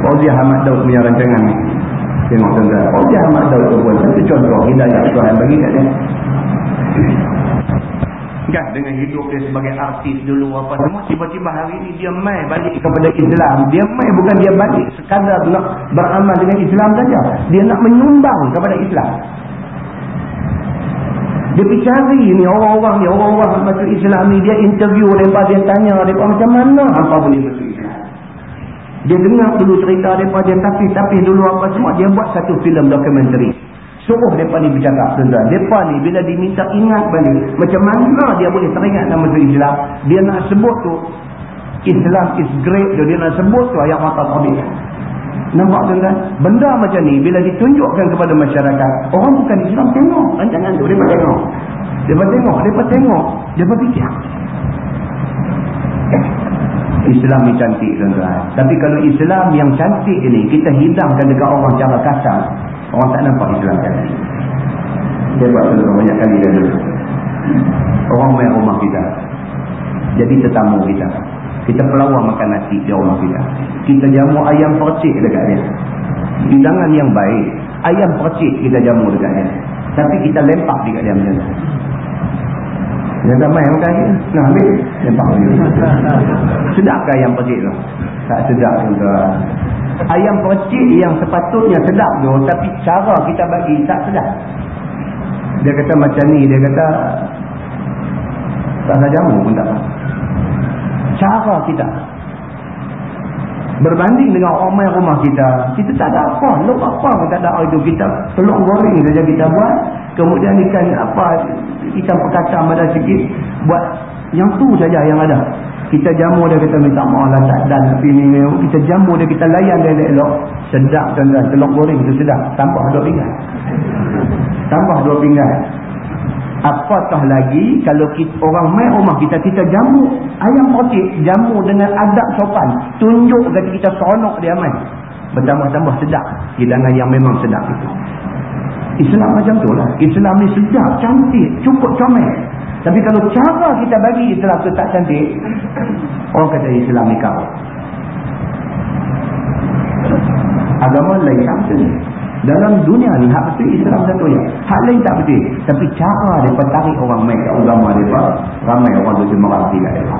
Fauziah Ahmad Daud punya rancangan ni. Tengok tuan-tuan. Fauziah Ahmad Daud tu pun satu contoh hidayah Tuhan bagi kat dia. Kan dengan hidup dia sebagai artis dulu apa semua tiba-tiba hari ini dia mai balik kepada Islam. Dia mai bukan dia balik sekadar nak beramal dengan Islam saja. Dia nak menyumbang kepada Islam dia pergi cari ni orang-orang ni orang-orang masuk Islam ni dia interview mereka dia tanya mereka macam mana apa boleh masuk Islam dia dengar dulu cerita mereka dia tapi tapi dulu apa semua dia buat satu filem dokumentari Suruh mereka ni bercakap tuan-tuan. Mereka ni bila diminta ingat balik. Macam mana dia boleh teringat nama tu Islam. Dia nak sebut tu. Islam is great. Dia nak sebut tu ayat mata tabik. Nampak tuan-tuan? Benda macam ni bila ditunjukkan kepada masyarakat. Orang bukan Islam tengok. Rancangan tu. Mereka tengok. Mereka tengok. Mereka tengok. Mereka fikir. Islam ni cantik tuan-tuan. Tapi kalau Islam yang cantik ini kita hidangkan dekat orang cara kasar. Orang tak nampak Islam kali. Saya buat contoh banyak kali dah dulu. Orang main rumah kita. Jadi tetamu kita. Kita pelawar makan nasi di rumah kita. Kita jamu ayam percik dekat dia. Hidangan yang baik. Ayam percik kita jamu dekat dia. Tapi kita lempak dekat dia macam tu. Dia tak main makan dia. Nah ambil. Lempak dia. Sedapkah ayam percik tu? Tak sedap tuan ayam percik yang sepatutnya sedap tu tapi cara kita bagi tak sedap dia kata macam ni dia kata tak ada jamu pun tak cara kita. Berbanding dengan main rumah kita kita tak ada apa. Luk apa? Pun tak ada itu kita. Telur goreng saja kita buat. Kemudian ikan apa ikan perkacang ada sikit buat yang tu saja yang ada. Kita jamu dia kita minta maaf lah tak dan tapi ni kita jamu dia kita layan dia elok sedap tuan-tuan. Telur goreng tu sedap. Tambah dua pinggan tambah dua pinggan apatah lagi kalau kita, orang main rumah kita kita jamu ayam potik jamu dengan adab sopan. Tunjuk kata kita seronok dia main bertambah-tambah sedap. Hidangan yang memang sedap itu. Islam macam tu lah. Islam ni sedap, cantik, cukup comel. Tapi kalau cara kita bagi Islam tu tak cantik, orang kata Islam ni kau. Agama lain tak betul. Dalam dunia ni, hak betul Islam satu ya. Hak lain tak betul. Tapi cara mereka tarik orang main ke agama mereka, ramai orang tu kat mereka.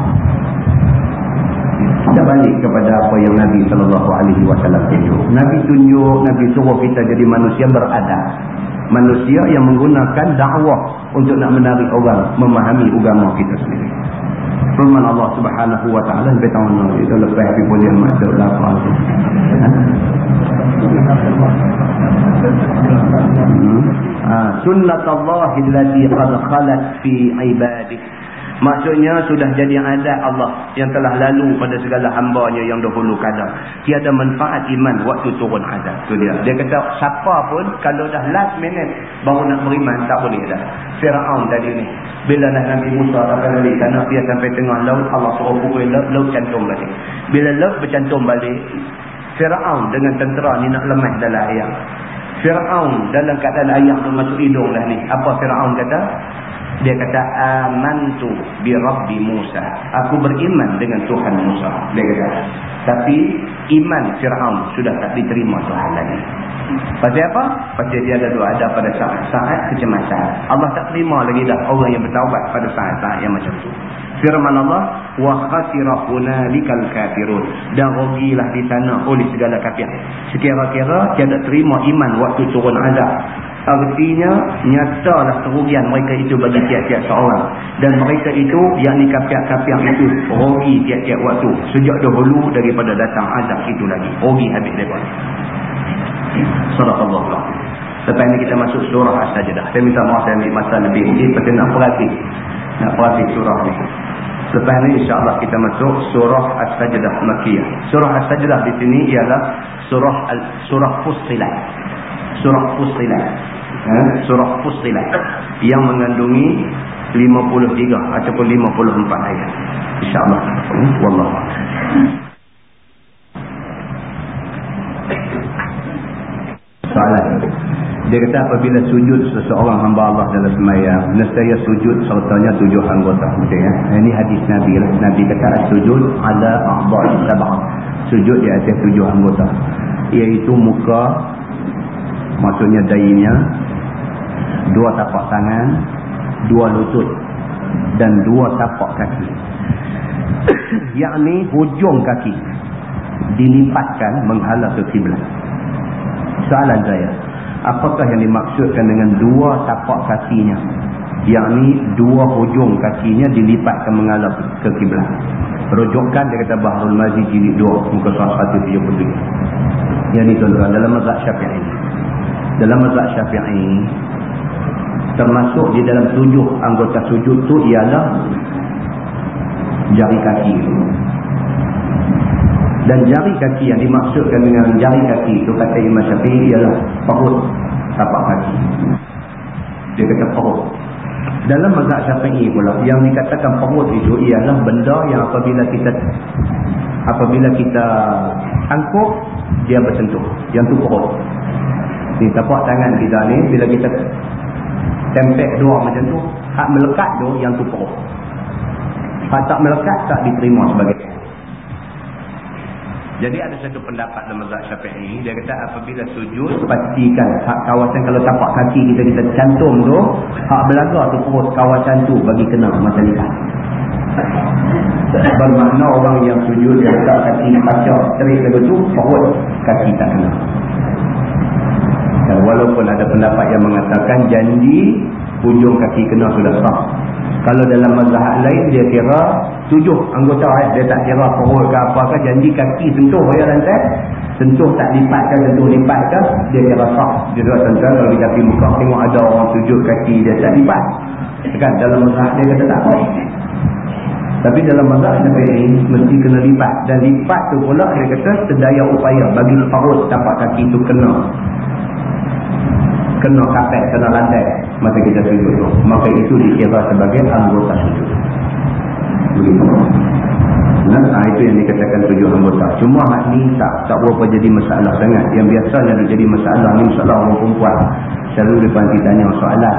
Kita balik kepada apa yang Nabi SAW tunjuk. Nabi tunjuk, Nabi suruh kita jadi manusia beradab manusia yang menggunakan dakwah untuk nak menarik orang memahami agama kita sendiri. Firman Allah Subhanahu wa taala lebih tahu mana itu lepas habis boleh masuk dalam sunnatullah allati qad khalat fi ibadihi Maksudnya sudah jadi adat Allah yang telah lalu pada segala hambanya yang dahulu kadang. Tiada manfaat iman waktu turun adat. Itu dia. Dia kata siapa pun kalau dah last minute baru nak beriman tak boleh dah. Fir'aun tadi ni. Bila dah Nabi Musa akan balik sana dia sampai tengah laut Allah suruh pukul laut, laut cantum balik. Bila laut bercantum balik Fir'aun dengan tentera ni nak lemah dalam ayam. Fir'aun dalam keadaan ayam tu masuk hidung dah ni. Apa Fir'aun kata? Dia kata amantu bi rabbi Musa. Aku beriman dengan Tuhan Musa. Dia kata. Tapi iman Firaun sudah tak diterima Tuhan lagi. Pasal apa? Pasal dia ada doa ada pada saat-saat kecemasan. Allah tak terima lagi dah orang yang bertaubat pada saat-saat yang macam tu. firman Allah wa khasira hunalikal kafirun. Dan rugilah di sana oleh segala kafir. Sekira-kira tiada terima iman waktu turun azab artinya nyatalah kerugian mereka itu bagi tiap-tiap seorang. Dan mereka itu yang ni kafir-kafir itu rugi tiap-tiap waktu. Sejak dahulu daripada datang azab itu lagi. Rugi habis mereka sadaqallahu Lepas ini kita masuk surah As-Sajdah. Saya minta maaf saya ambil masa lebih sikit. Tapi nak perhati. Nak perhati surah ini. Lepas ini insyaAllah kita masuk surah As-Sajdah Makiyah. Surah As-Sajdah di sini ialah surah surah Fussilat. Surah Fussilat. Ha? Surah Fussilat. Yang mengandungi 53 ataupun 54 ayat. InsyaAllah. Wallahualam. Soalan. Dia kata apabila sujud seseorang hamba Allah dalam semayang, nescaya sujud sertanya tujuh anggota. Okay, ya? Ini hadis Nabi. Lah. Nabi kata sujud ala a'bah sabah. Sujud di atas tujuh anggota. Iaitu muka, maksudnya dainya, dua tapak tangan, dua lutut, dan dua tapak kaki. Yakni hujung kaki dilipatkan menghala ke kiblat. Soalan saya, apakah yang dimaksudkan dengan dua tapak kakinya? Yang ni dua hujung kakinya dilipatkan mengalah ke kiblat. Rujukan dia kata Bahrul Mazid jilid 2 muka surat 173. Yang ni tuan-tuan dalam mazhab Syafi'i. Dalam mazhab Syafi'i termasuk di dalam tujuh anggota sujud tu ialah jari kaki dan jari kaki yang dimaksudkan dengan jari kaki itu kata Imam Syafi'i ialah perut tapak kaki. Dia kata perut. Dalam mazhab Syafi'i pula yang dikatakan perut itu ialah benda yang apabila kita apabila kita angkuk dia bersentuh. Yang tu perut. Ni tapak tangan kita ni bila kita tempek dua macam tu hak melekat tu yang tu perut. Hak tak melekat tak diterima sebagai jadi ada satu pendapat dalam mazhab Syafi'i dia kata apabila sujud pastikan hak kawasan kalau tapak kaki kita kita cantum tu hak belaga tu perut kawasan tu bagi kena macam ni. Bermakna orang yang sujud dia letak kaki pacak terik lagu tu perut kaki tak kena. Dan walaupun ada pendapat yang mengatakan janji hujung kaki kena sudah sah. Kalau dalam mazhab lain dia kira tujuh anggota eh. dia tak kira perut ke apa ke janji kaki sentuh ya lantai sentuh tak lipat ke sentuh lipat ke dia kira sah. Dia kata tuan kalau kita muka tengok ada orang sujud kaki dia tak lipat. Kan dalam mazhab dia kata tak apa tapi dalam mazhab ini mesti kena lipat. Dan lipat tu pula dia kata sedaya upaya bagi perut tapak kaki tu kena. Kena kapet, kena lantai masa kita sujud tu. Maka itu dikira sebagai anggota sujud. Begitu. Nah, itu yang dikatakan tujuh anggota. Cuma hak ni tak, tak berapa jadi masalah sangat. Yang biasanya jadi masalah ni masalah orang perempuan. Selalu dia nanti tanya soalan.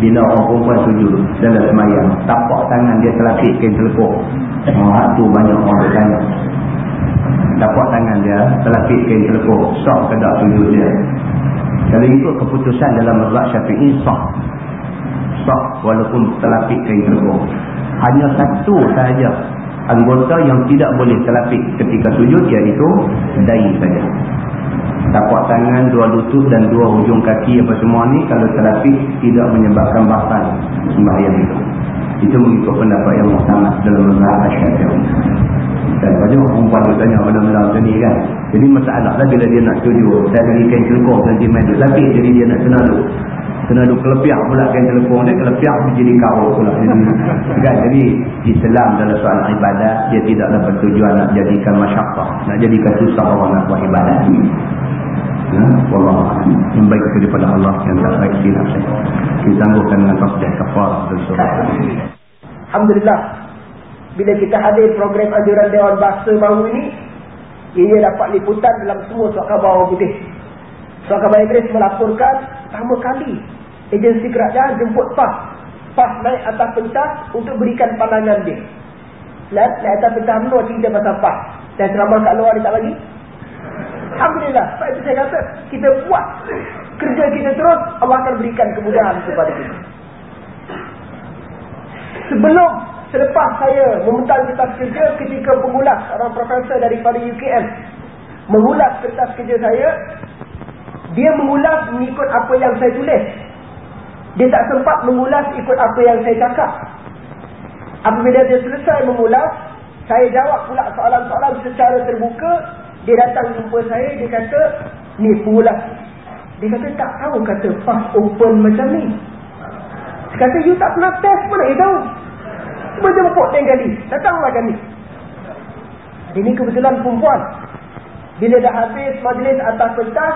Bila orang perempuan sujud dalam semayang, tapak tangan dia terlapik kain telepuk. Oh, tu banyak orang bertanya. Tapak tangan dia terlapik kain telepuk. Sok ke tak sujud dia. Kalau ikut keputusan dalam mazhab Syafi'i sah. Sah walaupun terlapik kain terbung. Hanya satu sahaja anggota yang tidak boleh terlapik ketika sujud iaitu dahi saja. Tapak tangan, dua lutut dan dua hujung kaki apa semua ni kalau terlapik tidak menyebabkan batal sembahyang itu. Itu mengikut pendapat yang muhtamat dalam mazhab Syafi'i. Dan banyak perempuan tu tanya benda-benda macam ni kan. Jadi masalah lah bila dia nak sujud. Saya bagi kain telekong nanti main duduk lapik. Jadi dia nak kena duduk. Kena duduk kelepiak pula kain telekong dia. Kelepiak jadi kau pula. Jadi, kan? jadi Islam dalam soal ibadat. Dia tidaklah bertujuan nak jadikan masyarakat. Nak jadikan susah orang nak buat ibadat. Ya, Allah yang baik daripada Allah yang tak baik silap saya. Kita tangguhkan dengan tasbih kafar dan surah. Alhamdulillah bila kita hadir program anjuran Dewan Bahasa baru ini, ia dapat liputan dalam semua surat khabar orang putih. Surat khabar Inggeris melaporkan pertama kali agensi kerajaan jemput PAS. PAS naik atas pentas untuk berikan pandangan dia. Naik, naik atas pentas menua cerita pasal PAS. Dan ceramah kat luar dia tak lagi. Alhamdulillah. Sebab itu saya kata, kita buat kerja kita terus, Allah akan berikan kemudahan kepada kita. Sebelum selepas saya memutar kertas kerja ketika pengulas orang profesor daripada UKM mengulas kertas kerja saya dia mengulas mengikut apa yang saya tulis. Dia tak sempat mengulas ikut apa yang saya cakap. Apabila dia selesai mengulas saya jawab pula soalan-soalan secara terbuka. Dia datang jumpa saya dia kata ni pengulas. Dia kata tak tahu kata fast open macam ni. Dia kata you tak pernah test pun nak tahu. Cuma jemput lain kali datanglah kami. Ini kebetulan perempuan. Bila dah habis majlis atas pentas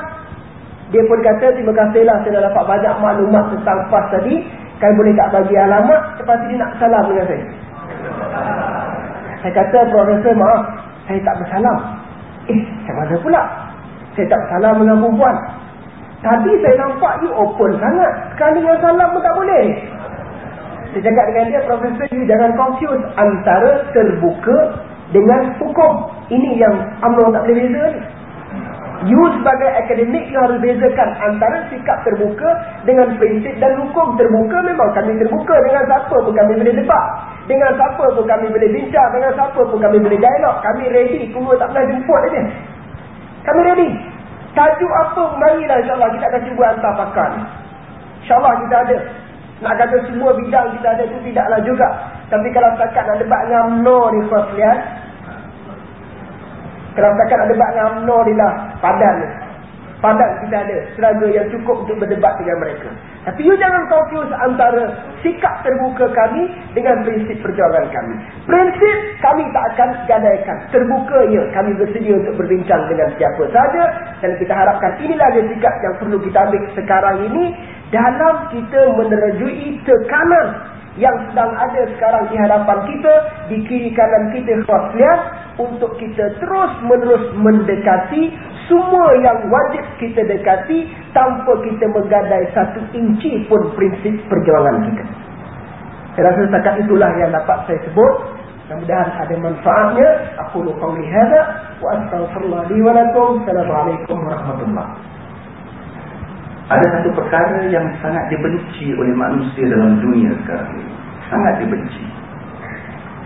dia pun kata terima kasihlah saya dah dapat banyak maklumat tentang PAS tadi. Kan boleh tak bagi alamat? Lepas dia nak salam dengan saya. Saya kata Profesor maaf saya tak bersalam. Eh saya mana pula? Saya tak bersalam dengan perempuan. Tadi saya nampak you open sangat. Sekali dengan salam pun tak boleh. Saya cakap dengan dia Profesor you jangan confuse antara terbuka dengan hukum. Ini yang UMNO tak boleh beza ni You sebagai akademik you harus bezakan antara sikap terbuka dengan prinsip dan hukum terbuka memang kami terbuka dengan siapa pun kami boleh debat. Dengan siapa pun kami boleh bincang, dengan siapa pun kami boleh dialog. Kami ready, kumul tak pernah jemput aja. Kami ready. Tajuk apa, marilah insyaAllah kita akan cuba hantar pakar. InsyaAllah kita ada. Nak kata semua bidang kita ada tu tidaklah juga. Tapi kalau setakat nak debat dengan UMNO ni first lihat, kalau takkan ada debat dengan UMNO ni lah. Padan Padan kita ada. Seraga yang cukup untuk berdebat dengan mereka. Tapi you jangan confuse antara sikap terbuka kami dengan prinsip perjuangan kami. Prinsip kami tak akan gadaikan. Terbuka ya. Kami bersedia untuk berbincang dengan siapa saja. Dan kita harapkan inilah dia sikap yang perlu kita ambil sekarang ini. Dalam kita menerjui tekanan yang sedang ada sekarang di hadapan kita, di kiri kanan kita khasliat, untuk kita terus menerus mendekati semua yang wajib kita dekati tanpa kita menggadai satu inci pun prinsip perjuangan kita. Saya rasa setakat itulah yang dapat saya sebut. Mudah-mudahan ada manfaatnya. Aku lukau lihada. Wa astagfirullah li walakum. Assalamualaikum warahmatullahi ada satu perkara yang sangat dibenci oleh manusia dalam dunia sekarang ini. Sangat dibenci.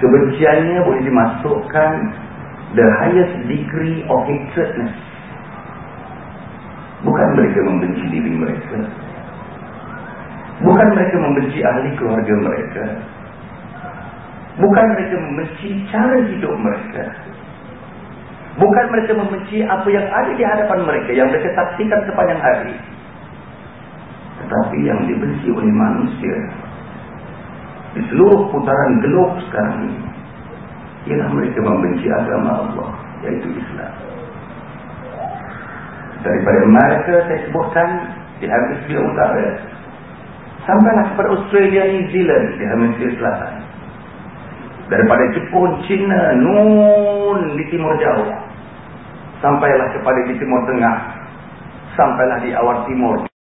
Kebenciannya boleh dimasukkan the highest degree of hatredness. Bukan mereka membenci diri mereka. Bukan mereka membenci ahli keluarga mereka. Bukan mereka membenci cara hidup mereka. Bukan mereka membenci apa yang ada di hadapan mereka yang mereka saksikan sepanjang hari. Tetapi yang dibenci oleh manusia di seluruh putaran gelap sekarang ini ialah mereka membenci agama Allah yaitu Islam. Daripada mereka saya sebutkan di hemisfer utara sampailah kepada Australia, New Zealand di hemisfer selatan. Daripada Jepun, China, Nun di timur jauh sampailah kepada di timur tengah sampailah di awal timur